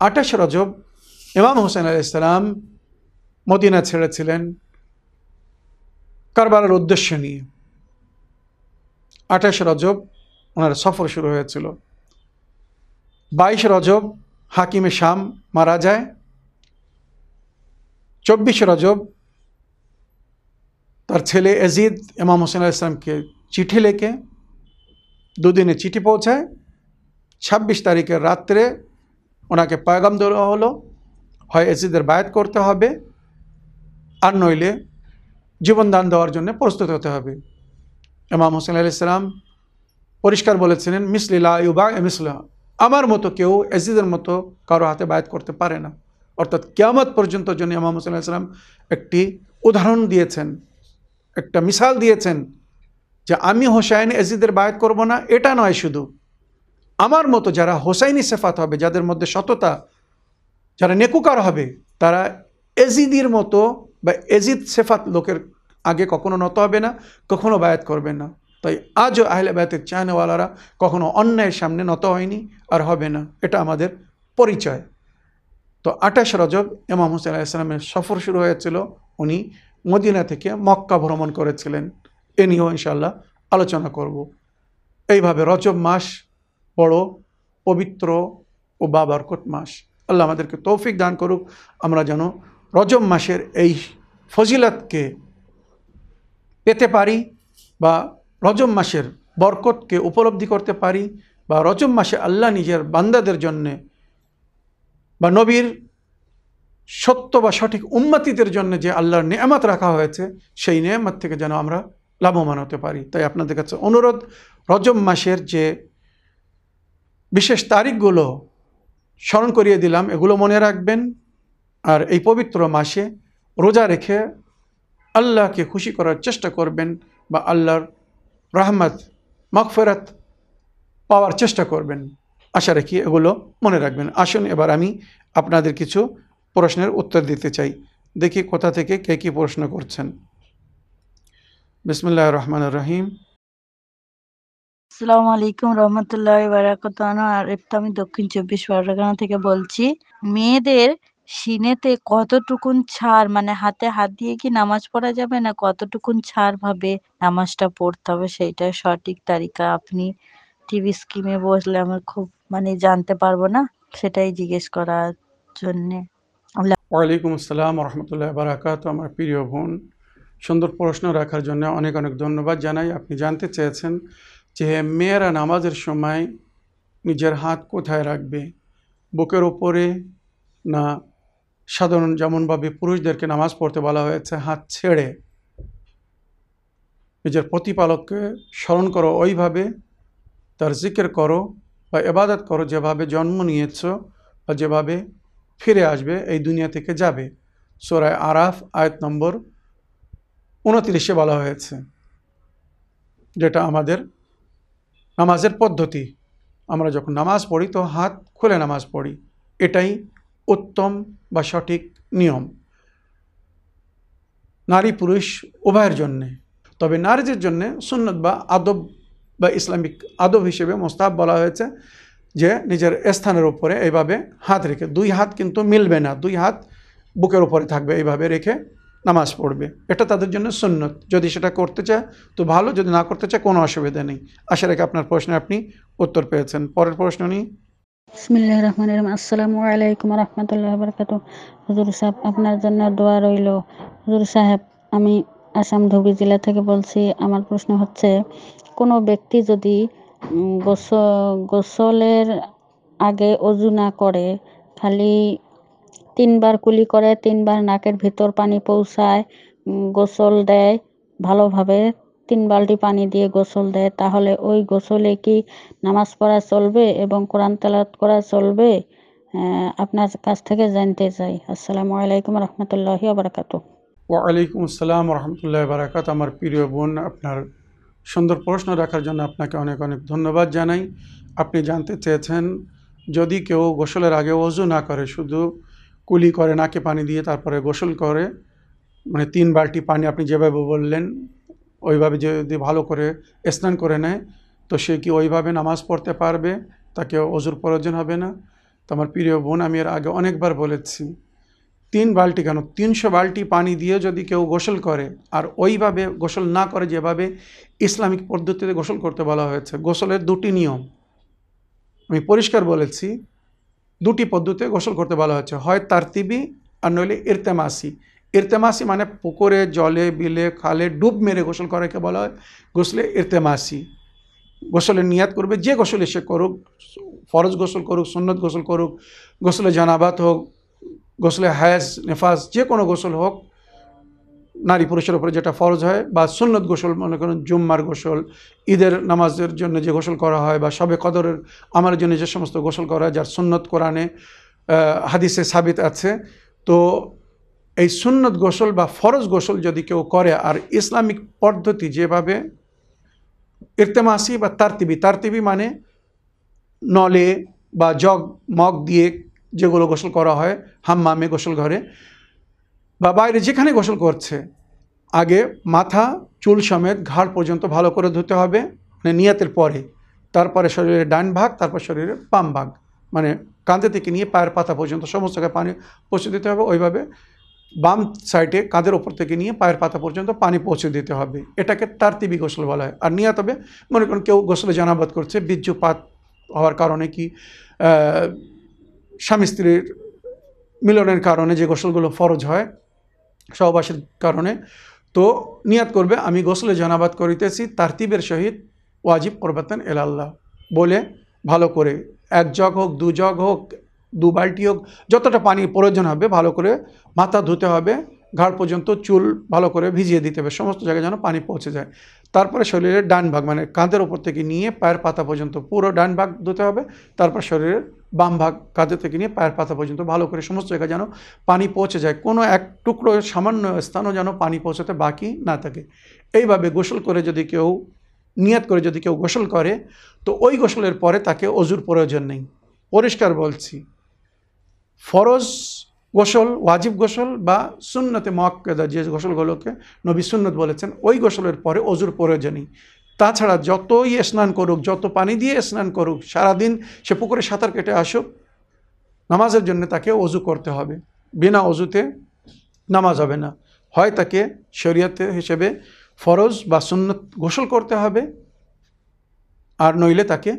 আঠাশ রজব ইমাম হোসেন আল ইসলাম মদিনা ছেড়েছিলেন কারবারের উদ্দেশ্য নিয়ে। আঠাশ রজব ওনার সফর শুরু হয়েছিল। বাইশ রজব হাকিমে শাম মারা যায়। চব্বিশ রজব তার ছেলে এজিদ ইমাম হোসেন ইসলামকে চিঠি লেখে, দুদিনে চিঠি পৌঁছায়। ছাব্বিশ তারিখের রাত্রে ওনাকে পয়গাম দেওয়া হলো, হয় এজিদের বায়াত করতে হবে, আর নইলে জীবনদান দেওয়ার জন্য প্রস্তুত হতে হবে। ইমাম হোসেন আলি ইসলাম পরিষ্কার বলেছিলেন মিসলিলা ইউবা মিসলা। আমার মতো কেউ এজিদের মতো কারও হাতে বায়াত করতে পারে না। অর্থাৎ কেয়ামত পর্যন্ত জন্য ইমাম হোসেন আলাইসালাম একটি উদাহরণ দিয়েছেন, একটা মিসাল দিয়েছেন যে আমি হোসাইন এজিদের বায়াত করব না, এটা নয় শুধু। আমার মতো যারা হোসাইনি সেফাত হবে, যাদের মধ্যে সততা, যারা নেকুকার হবে, তারা এজিদির মতো বা এজিদ সেফাত লোকের আগে কখনো নত হবে না, কখনো বায়াত করবে না। তাই আজও আহলে বায়াতের চায়নাওয়ালারা কখনো অন্যায়ের সামনে নত হয়নি আর হবে না। এটা আমাদের পরিচয়। তো আঠাশ রজব ইমাম হুসেন আলাইসালামের সফর শুরু হয়েছিল। উনি মদিনা থেকে মক্কা ভ্রমণ করেছিলেন। এ নিয়েও ইনশাল্লাহ আলোচনা করব। এইভাবে রজব মাস বড়, পবিত্র ও বাবারকত মাস। আল্লাহ আমাদেরকে তৌফিক দান করুক। আমরা যেন রজব মাসের এই ফজিলতকে পেতে পারি বা রজব মাসের বরকতকে উপলব্ধি করতে পারি বা রজব মাসে আল্লাহ নিজের বান্দাদের জন্যে বা নবীর সত্য বা সঠিক উন্মতিদের জন্য যে আল্লাহর নেয়ামত রাখা হয়েছে, সেই নেয়ামত থেকে যেন আমরা লাভবান হতে পারি। তাই আপনাদের কাছে অনুরোধ, রজব মাসের যে বিশেষ তারিখগুলো স্মরণ করিয়ে দিলাম, এগুলো মনে রাখবেন। আর এই পবিত্র মাসে রোজা রেখে আল্লাহকে খুশি করার চেষ্টা করবেন বা আল্লাহর রহমত মকফেরাত পাওয়ার চেষ্টা করবেন। আশা রাখি এগুলো মনে রাখবেন। আসুন, এবার আমি আপনাদের কিছু প্রশ্নের উত্তর দিতে চাই। দেখি কোথা থেকে কে কী প্রশ্ন করছেন। বিসমুল্লাহ রহমান রহিম। আসসালামু আলাইকুম রহমতুল্লাহ বারাকাতান আর এটা আমি দক্ষিণ চব্বিশ পরগনা থেকে বলছি, মেয়েদের সিনেতে কতটুকুন ছাড় মানে হাতে হাত দিয়ে কি নামাজ পড়া যাবে না কতটুকুন ছাড় ভাবে নামাজটা পড়তে হবে সেইটা সঠিক তারিকা আপনি টিভি স্কিমে বসলে আমার খুব মানে জানতে পারব না, সেটাই জিজ্ঞেস করার জন্যে। ওয়ালাইকুম আসসালাম রহমতুল্লাহ বারাকাত আমার প্রিয় বোন। সুন্দর প্রশ্ন রাখার জন্য অনেক অনেক ধন্যবাদ জানাই। আপনি জানতে চেয়েছেন যে মেয়েরা নামাজের সময় নিজের হাত কোথায় রাখবে? বুকের ওপরে না সাধারণ যেমনভাবে পুরুষদেরকে নামাজ পড়তে বলা হয়েছে, হাত ছেড়ে? নিজের প্রতিপালককে স্মরণ করো ওইভাবে তার জিকির করো বা এবাদত করো, যেভাবে জন্ম নিয়েছ বা যেভাবে ফিরে আসবে, এই দুনিয়া থেকে যাবে। সোরায় আরাফ, আয়াত নম্বর উনত্রিশে বলা হয়েছে, যেটা আমাদের নামাজের পদ্ধতি। আমরা যখন নামাজ পড়ি, তো হাত খুলে নামাজ পড়ি। এটাই উত্তম বা সঠিক নিয়ম। নারী পুরুষ উভয়ের জন্যে। তবে নারীদের জন্যে সুন্নত বা আদব বা ইসলামিক আদব হিসেবে মোস্তাব বলা হয়েছে যে নিজের স্থানের উপরে এইভাবে হাত রেখে, দুই হাত কিন্তু মিলবে না, দুই হাত বুকের উপরে থাকবে, এইভাবে রেখে নামাজ পড়বে। এটা তাদের জন্য সুন্নত। যদি সেটা করতে চায় তো ভালো, যদি না করতে চায় কোনো অসুবিধা নেই। আশা রেখে আপনার প্রশ্নে আপনি উত্তর পেয়েছেন। পরের প্রশ্ন নিই। বিসমিল্লাহ রহমান রহিম। আসসালামু আলাইকুম রহমতুল্লাহ বরকাত হুজুর সাহেব, আপনার জন্য দোয়া রইল। হুজুর সাহেব, আমি আসাম ধুবড়ী জেলা থেকে বলছি, আমার প্রশ্ন হচ্ছে কোনো ব্যক্তি যদি গোসলের আগে অজু না করে, খালি তিনবার কুলি করে, তিনবার নাকের ভিতর পানি পৌঁছায় গোসল দেয় ভালোভাবে, তিন বালতি পানি দিয়ে গোসল দেয়, তাহলে ওই গোসলে কি নামাজ পড়া চলবে এবং কোরআন তেলাত করা চলবে? আপনার কাছ থেকে জানতে চাই। আসসালামু আলাইকুম রহমতুল্লাহি বারাকাতু ওয়ালাইকুম আসসালাম রহমতুল্লাহ বারাকাত আমার প্রিয় বোন, আপনার সুন্দর প্রশ্ন রাখার জন্য আপনাকে অনেক অনেক ধন্যবাদ জানাই। আপনি জানতে চেয়েছেন, যদি কেউ গোসলের আগে অজু না করে, শুধু কুলি করে, নাকে পানি দিয়ে তারপরে গোসল করে মানে তিন বালটি পানি আপনি যেভাবে বললেন, ওইভাবে যদি ভালো করে স্নান করে নেয়, তো সে কি ওইভাবে নামাজ পড়তে পারবে? তাকে অজুর প্রয়োজন হবে না। তো আমার প্রিয় বোন, আমি এর আগে অনেকবার বলেছি তিন বালতি কেন? তিনশো বালতি পানি দিয়ে যদি কেউ গোসল করে, আর ওইভাবে গোসল না করে যেভাবে ইসলামিক পদ্ধতিতে গোসল করতে বলা হয়েছে, গোসলের দুটি নিয়ম। আমি পরিষ্কার বলেছি, দুটি পদ্ধতিতে গোসল করতে বলা হয়েছে, হয় তারতিবি আর নইলে ইরতেমাসি। ইরতেমাসি মানে পুকুরে জলে, বিলে, খালে ডুব মেরে গোসল করাকে বলা হয়, গোসলে ইরতেমাসি। গোসলের নিয়াত করবে, যে গোসলে সে করুক, ফরজ গোসল করুক, সুন্নত গোসল করুক, গোসলে জানাবাত হোক গোসলে হায়াজ, নেফাজ, যে কোনো গোসল হোক, নারী পুরুষের উপরে যেটা ফরজ হয় বা সুন্নত গোসল, মনে করুন জুম্মার গোসল, ঈদের নামাজের জন্য যে গোসল করা হয় বা সবে কদরের আমার জন্য যে সমস্ত গোসল করা হয়, যার সুন্নত কোরআনে হাদিসে সাবিত আছে, তো এই সুন্নত গোসল বা ফরজ গোসল যদি কেউ করে, আর ইসলামিক পদ্ধতি যেভাবে, ইরতেমাসি বা তারতিবি তারতিবি মানে নলে বা জগ, মগ দিয়ে যেগুলো গোসল করা হয়, হাম্মামে গোসল ঘরে। বা বাইরে যেখানে গোসল করছে, আগে মাথা, চুল সমেত ঘাড় পর্যন্ত ভালো করে ধুতে হবে মানে নিয়াতের পরে। তারপরে শরীরের ডান ভাগ, তারপর শরীরের পাম ভাগ। মানে কাঁধে থেকে নিয়ে পায়ের পাতা পর্যন্ত সমস্ত জায়গায় পানি পৌঁছে দিতে হবে। ওইভাবে বাম সাইডে কাঁধের ওপর থেকে নিয়ে পায়ের পাতা পর্যন্ত পানি পৌঁছে দিতে হবে। এটাকে তারতিবি গোসল বলা হয়। আর নিয়াত হবে, মনে করুন কেউ গোসলে জানাবাদ করছে, বীর্যপাত হওয়ার কারণে কি স্বামী স্ত্রীর মিলনের কারণে যে গোসলগুলো ফরজ হয়, সহবাসের কারণে। তো নিয়াত করবে, আমি গোসলে জানাবাদ করিতেছি, তারতিবের সহিত ওয়াজিব করবাতেন এলাল্লাহ। বলে ভালো করে এক জগ হোক, দু জগ হোক, দু বালতি হোক, যতটা পানি প্রয়োজন হবে ভালো করে মাথা ধুতে হবে, ঘাড় পর্যন্ত চুল ভালো করে ভিজিয়ে দিতে হবে, সমস্ত জায়গায় যেন পানি পৌঁছে যায়। তারপরে শরীরের ডান ভাগ মানে কাঁধের ওপর থেকে নিয়ে পায়ের পাতা পর্যন্ত পুরো ডান ভাগ ধুতে হবে, তারপর শরীরের বাম ভাগ কাঁধে থেকে নিয়ে পায়ের পাতা পর্যন্ত ভালো করে সমস্ত জায়গায় যেন পানি পৌঁছে যায়। কোনো এক টুকরো সামান্য স্থানও যেন পানি পৌঁছাতে বাকি না থাকে। এইভাবে গোসল করে যদি কেউ, নিয়াত করে যদি কেউ গোসল করে, তো ওই গোসলের পরে তাকে অজুর প্রয়োজন নেই। পরিষ্কার বলছি, ফরজ গোসল, ওয়াজিব গোসল বা সুন্নতে মক্কেদা যে গোসলগুলোকে নবী সুন্নত বলেছেন, ওই গোসলের পরে অজুর প্রয়োজনই। তাছাড়া যতই স্নান করুক, যত পানি দিয়ে স্নান করুক, সারাদিন সে পুকুরে সাঁতার কেটে আসুক, নামাজের জন্য তাকে অজু করতে হবে। বিনা অজুতে নামাজ হবে না। হয় তাকে শরীয়তে হিসেবে ফরজ বা সুন্নত গোসল করতে হবে, আর নইলে তাকে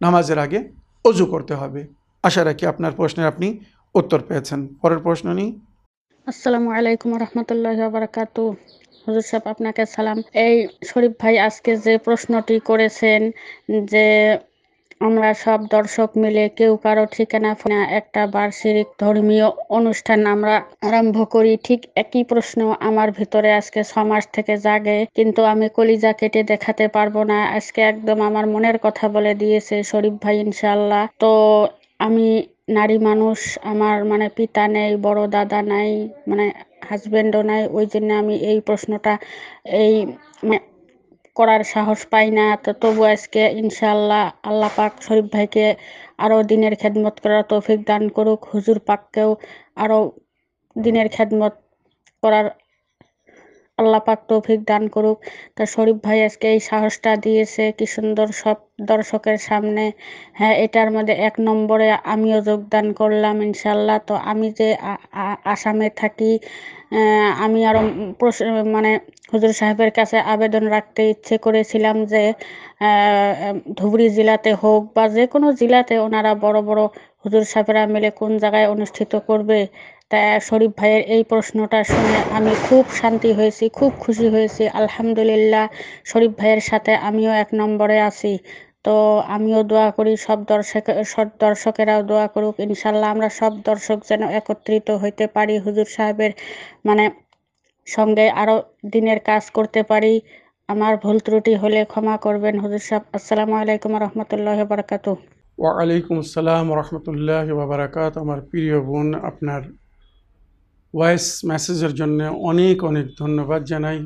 নামাজের আগে অজু করতে হবে। আশা রাখি আপনার প্রশ্নের আপনি উত্তর পেয়েছেন। পরের প্রশ্ন নিই। আসসালামু আলাইকুম রহমতুল্লাহ বারাকাতু হুজুর সাহেব, আপনাকে সালাম। এই শরীফ ভাই আজকে যে প্রশ্নটি করেছেন যে আমরা সব দর্শক মিলে কেউ কারও ঠিকানা, ফোনা একটা বার্ষিক ধর্মীয় অনুষ্ঠান আমরা আরম্ভ করি, ঠিক একই প্রশ্ন আমার ভিতরে আজকে মাস থেকে জাগে, কিন্তু আমি কলিজা কেটে দেখাতে পারব না। আজকে একদম আমার মনের কথা বলে দিয়েছে শরীফ ভাই ইনশাল্লাহ তো আমি নারী মানুষ, আমার মানে পিতা নেই, বড় দাদা নাই মানে হাজবেন্ডও নাই, ওই জন্য আমি এই প্রশ্নটা এই করার সাহস পাই না। তো তবু আজকে ইনশাল্লাহ আল্লাহ পাক শরীফ ভাইকে আরও দিনের খেদমত করার তৌফিক দান করুক। হুজুর পাককেও আরও দিনের খেদমত করার আল্লাহ পাক তৌফিক দান করুক। তা শরীফ ভাই আজকে এই সাহসটা দিয়েছে, কি সুন্দর সব দর্শকের সামনে। হ্যাঁ এটার মধ্যে এক নম্বরে আমিও যোগদান করলাম ইনশাল্লাহ তো আমি যে আসামে থাকি আমি আরও মানে হুজুর সাহেবের কাছে আবেদন রাখতে ইচ্ছে করেছিলাম যে ধুবড়ি জেলাতে হোক বা যে কোনো জেলাতে ওনারা বড় বড় হুজুর সাহেবরা মিলে কোন জায়গায় অনুষ্ঠিত করবে শরীফ ভাইয়ের এই প্রশ্নটা শুনে আমি খুব শান্তি হয়েছি, খুব খুশি হয়েছি। আলহামদুলিল্লাহ, শরীফ ভাইয়ের সাথে আমিও এক নম্বরে আছি। তো আমিও দোয়া করি, সব দর্শক, সব দর্শকেরাও দোয়া করুক। ইনশাল্লাহ আমরা সব দর্শক যেন একত্রিত হইতে পারি হুজুর সাহেবের মানে সঙ্গে আরও দিনের কাজ করতে পারি। আমার ভুল ত্রুটি হলে ক্ষমা করবেন হুজুর সাহেব। আসসালামু আলাইকুম রহমতুল্লাহ বারকাতু ওয়ালাইকুম আসসালাম রহমতুল্লাহ বাবরাকাত আমার প্রিয় বোন, আপনার ভয়েস মেসেজের জন্য অনেক অনেক ধন্যবাদ জানাই।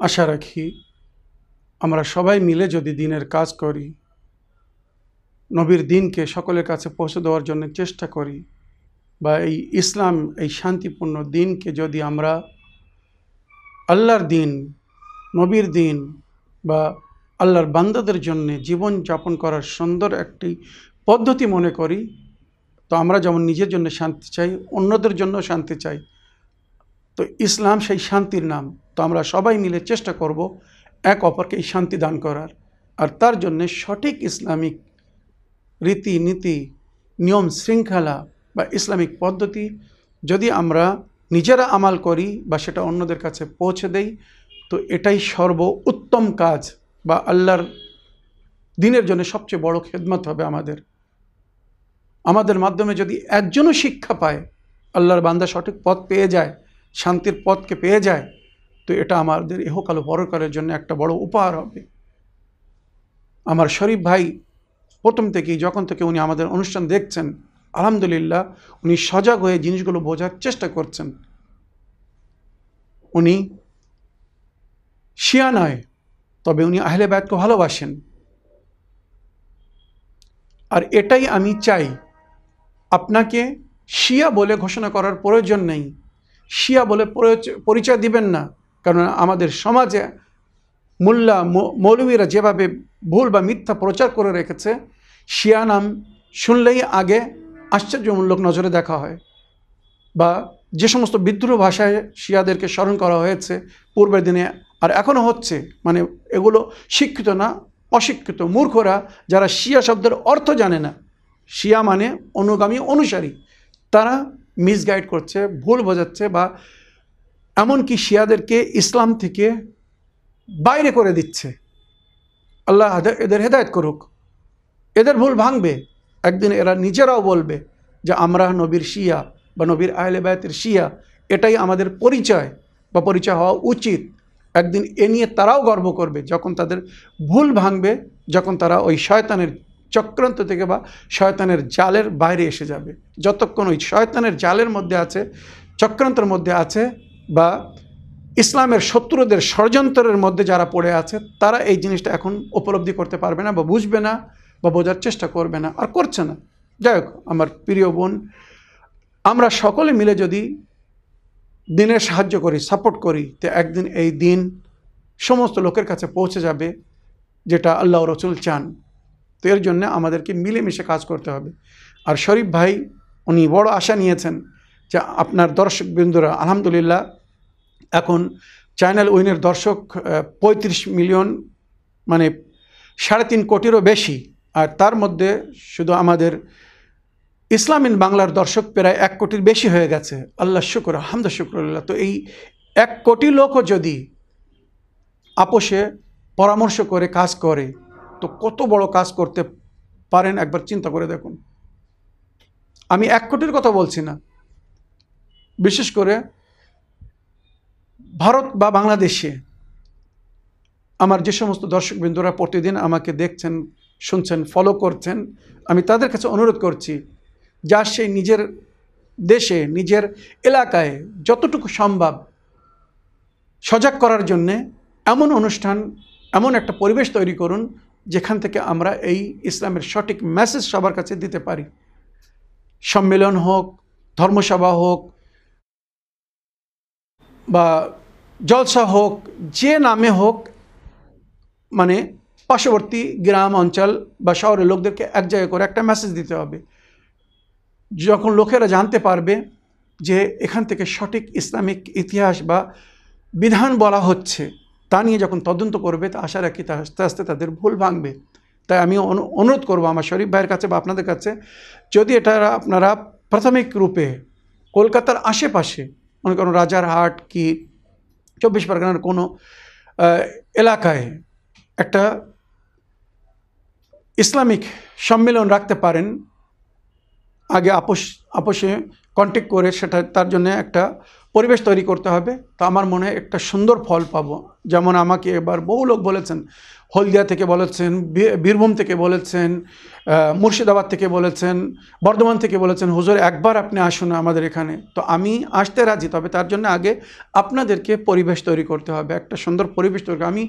আশা রাখি আমরা সবাই মিলে যদি দিনের কাজ করি, নবীর দিনকে সকলের কাছে পৌঁছে দেওয়ার জন্য চেষ্টা করি, বা এই ইসলাম, এই শান্তিপূর্ণ দিনকে যদি আমরা আল্লাহর দিন, নবীর দিন, বা আল্লাহর বান্দাদের জন্যে জীবনযাপন করার সুন্দর একটি পদ্ধতি মনে করি তো আমরা যেমন নিজের জন্য শান্তি চাই, অন্যদের জন্য শান্তি চাই। তো ইসলাম সেই শান্তির নাম। তো আমরা সবাই মিলে চেষ্টা করব এক অপরকে এই শান্তি দান করার। আর তার জন্যে সঠিক ইসলামিক রীতি নীতি, নিয়ম শৃঙ্খলা বা ইসলামিক পদ্ধতি যদি আমরা নিজেরা আমাল করি বা সেটা অন্যদের কাছে পৌঁছে দেই, তো এটাই সর্ব উত্তম কাজ বা আল্লাহর দিনের জন্য সবচেয়ে বড় খেদমত হবে আমাদের। আমাদের মাধ্যমে যদি একজনও শিক্ষা পায়, আল্লাহর বান্দা সঠিক পথ পেয়ে যায়, শান্তির পথকে পেয়ে যায়, তো এটা আমাদের ইহকাল ও পরকালের জন্য একটা বড় উপহার হবে। আমার শরীফ ভাই প্রথম থেকেই, যখন থেকে উনি আমাদের অনুষ্ঠান দেখছেন, আলহামদুলিল্লাহ উনি সজাগ হয়ে জিনিসগুলো বোঝার চেষ্টা করছেন। উনি শিয়া নয়, তবে উনি আহলে ভালোবাসেন। আর এটাই আমি চাই আপনাকে শিয়া বলে ঘোষণা করার প্রয়োজন নেই। শিয়া বলে পরিচয় দিবেন না। কারণ আমাদের সমাজে মোল্লা, মৌ- মৌলবীরা যেভাবে ভুল বা মিথ্যা প্রচার করে রেখেছে, শিয়া নাম শুনলেই আগে আশ্চর্যমূলক নজরে দেখা হয় বা যে সমস্ত বিদ্রোহ ভাষায় শিয়াদেরকে স্মরণ করা হয়েছে পূর্বের দিনে আর এখনও হচ্ছে। মানে এগুলো শিক্ষিত না, অশিক্ষিত মূর্খরা যারা শিয়া শব্দের অর্থ জানে না। শিয়া মানে অনুগামী অনুসারী। তারা মিসগাইড করছে, ভুল বোঝাচ্ছে বা এমনকি শিয়াদেরকে ইসলাম থেকে বাইরে করে দিচ্ছে। আল্লাহ এদের হেদায়ত করুক। এদের ভুল ভাঙবে। একদিন এরা নিজেরাও বলবে যে, আমরা নবীর শিয়া বা নবীর আহলে বায়াতের শিয়া। এটাই আমাদের পরিচয় বা পরিচয় হওয়া উচিত। একদিন এ নিয়ে তারাও গর্ব করবে যখন তাদের ভুল ভাঙবে, যখন তারা ওই শয়তানের চক্রান্ত থেকে বা শয়তানের জালের বাইরে এসে যাবে। যতক্ষণ ওই শয়তানের জালের মধ্যে আছে, চক্রান্তের মধ্যে আছে বা ইসলামের শত্রুদের ষড়যন্ত্রের মধ্যে যারা পড়ে আছে, তারা এই জিনিসটা এখন উপলব্ধি করতে পারবে না বা বুঝবে না বা বোঝার চেষ্টা করবে না আর করছে না। যাই হোক, আমার প্রিয় বোন, আমরা সকলে মিলে যদি দিনের সাহায্য করি, সাপোর্ট করি, তো একদিন এই দিন সমস্ত লোকের কাছে পৌঁছে যাবে যেটা আল্লাহ রসুল চান। তো এর জন্য আমাদেরকে মিলেমিশে কাজ করতে হবে। আর শরীফ ভাই, উনি বড় আশা নিয়েছেন যে আপনার দর্শক বিন্দুরা, আলহামদুলিল্লাহ, এখন চ্যানেল উইনের দর্শক পঁয়ত্রিশ মিলিয়ন মানে সাড়ে তিন কোটিরও বেশি। আর তার মধ্যে শুধু আমাদের ইসলামিন বাংলার দর্শক প্রায় এক কোটির বেশি হয়ে গেছে। আল্লাহ শুক্র আহমদ শুক্রুল্লাহ তো এই এক কোটি লোকও যদি আপোষে পরামর্শ করে, কাজ করে তো কত বড় কাজ করতে পারেন? একবার চিন্তা করে দেখুন। আমি এক কোটির কথা বলছি না। বিশেষ করে ভারত বা বাংলাদেশে আমার যে সমস্ত দর্শকবৃন্দরা প্রতিদিন আমাকে দেখছেন, শুনছেন ফলো করছেন, আমি তাদের কাছে অনুরোধ করছি, যা সে নিজের দেশে, নিজের এলাকায় যতটুকু সম্ভব সজাগ করার জন্যে এমন অনুষ্ঠান, এমন একটা পরিবেশ তৈরি করুন যেখান থেকে আমরা এই ইসলামের সঠিক মেসেজ সবার কাছে দিতে পারি। সম্মেলন হোক, ধর্মসভা হোক, বা জলসা হোক, যে নামে হোক মানে পার্শ্ববর্তী গ্রাম, অঞ্চল বা শহরের লোকদেরকে এক জায়গায় করে একটা মেসেজ দিতে হবে। যখন লোকেরা জানতে পারবে যে এখান থেকে সঠিক ইসলামিক ইতিহাস বা বিধান বলা হচ্ছে তা নিয়ে যখন তদন্ত করবে, তা আশা রাখি তা আস্তে আস্তে তাদের ভুল ভাঙবে। তাই আমি অনু- অনুরোধ করব আমার শরীফ ভাইয়ের কাছে বা আপনাদের কাছে, যদি এটা আপনারা প্রাথমিক রূপে কলকাতার আশেপাশে, মনে করুন রাজারহাট কি, চব্বিশ পরগনার কোনো এলাকায় একটা ইসলামিক সম্মেলন রাখতে পারেন, আগে আপোষ, আপোষে কন্ট্যাক্ট করে সেটা তার জন্য একটা পরিবেশ তৈরি করতে হবে। তো আমার মনে একটা সুন্দর ফল পাবো। যেমন আমাকে এবার বহু লোক বলেছেন হলদিয়া থেকে বলেছেন বীরভূম থেকে বলেছেন মুর্শিদাবাদ থেকে বলেছেন, বর্ধমান থেকে বলেছেন, হুজুর, একবার আপনি আসুন আমাদের এখানে। তো আমি আসতে রাজি, তবে তার জন্য আগে আপনাদেরকে পরিবেশ তৈরি করতে হবে, একটা সুন্দর পরিবেশ তৈরি আমি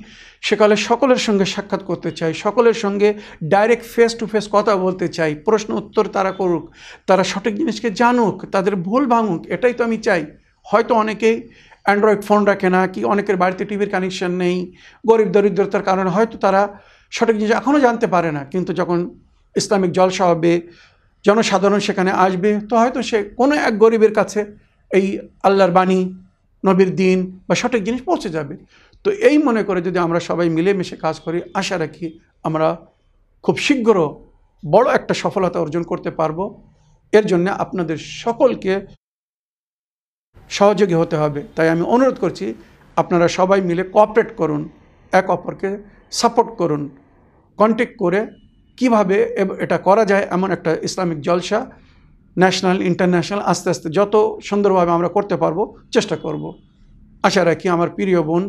সেকালে সকলের সঙ্গে সাক্ষাৎ করতে চাই, সকলের সঙ্গে ডাইরেক্ট ফেস টু ফেস কথা বলতে চাই, প্রশ্ন উত্তর তারা করুক, তারা সঠিক জিনিসকে জানুক, তাদের ভুল ভাঙুক, এটাই তো আমি চাই। হয়তো অনেকেই অ্যান্ড্রয়েড ফোন রাখে না, কি অনেকের বাড়িতে টিভির কানেকশন নেই, গরিব দরিদ্রতার কারণে হয়তো তারা সঠিক জিনিস এখনও জানতে পারে না, কিন্তু যখন ইসলামিক জলসা হবে, জনসাধারণ সেখানে আসবে, তো হয়তো সে কোনো এক গরিবের কাছে এই আল্লাহর বাণী, নবীর দিন বা সঠিক জিনিস পৌঁছে যাবে। তো এই মনে করে যদি আমরা সবাই মিলেমিশে কাজ করি, আশা রাখি আমরা খুব শীঘ্র বড় একটা সফলতা অর্জন করতে পারব। এর জন্য আপনাদের সকলকে সহযোগী হতে হবে তাই আমি অনুরোধ করছি, আপনারা সবাই মিলে কোঅপারেট করুন, এক অপরকে সাপোর্ট করুন কন্ট্যাক্ট করে কীভাবে এটা করা যায় এমন একটা ইসলামিক জলসা ন্যাশনাল ইন্টারন্যাশনাল আস্তে আস্তে যত সুন্দরভাবে আমরা করতে পারব, চেষ্টা করব। আশা রাখি আমার প্রিয় বোন,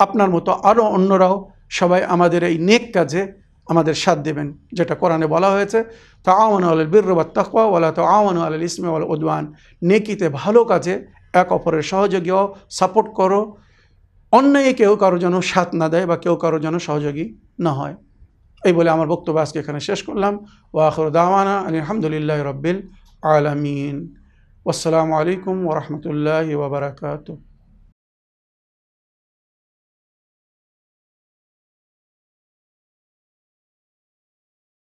আপনার মতো আরও অন্যরাও সবাই আমাদের এই নেক কাজে আমাদের সাথ দেবেন, যেটা কোরআনে বলা হয়েছে তা আওয়ান আল বীর বা তাকওয়া ওয়ালা তো আওয়ান আল ইসমে ওয়াল উদওয়ান নেকিতে ভালো কাজে এক অপরের সহযোগীও সাপোর্ট করো। অন্যায় কেউ কারও যেন সাথ না দেয় বা কেউ কারও যেন সহযোগী না হয়। এই বলে আমার বক্তব্য আজকে এখানে শেষ করলাম। ওয়াখর দাওয়ানা আলহামদুলিল্লাহ রব্বিল আলমিন। আসসালামু আলাইকুম ওরহমতুল্লাহ ওবরাকাতু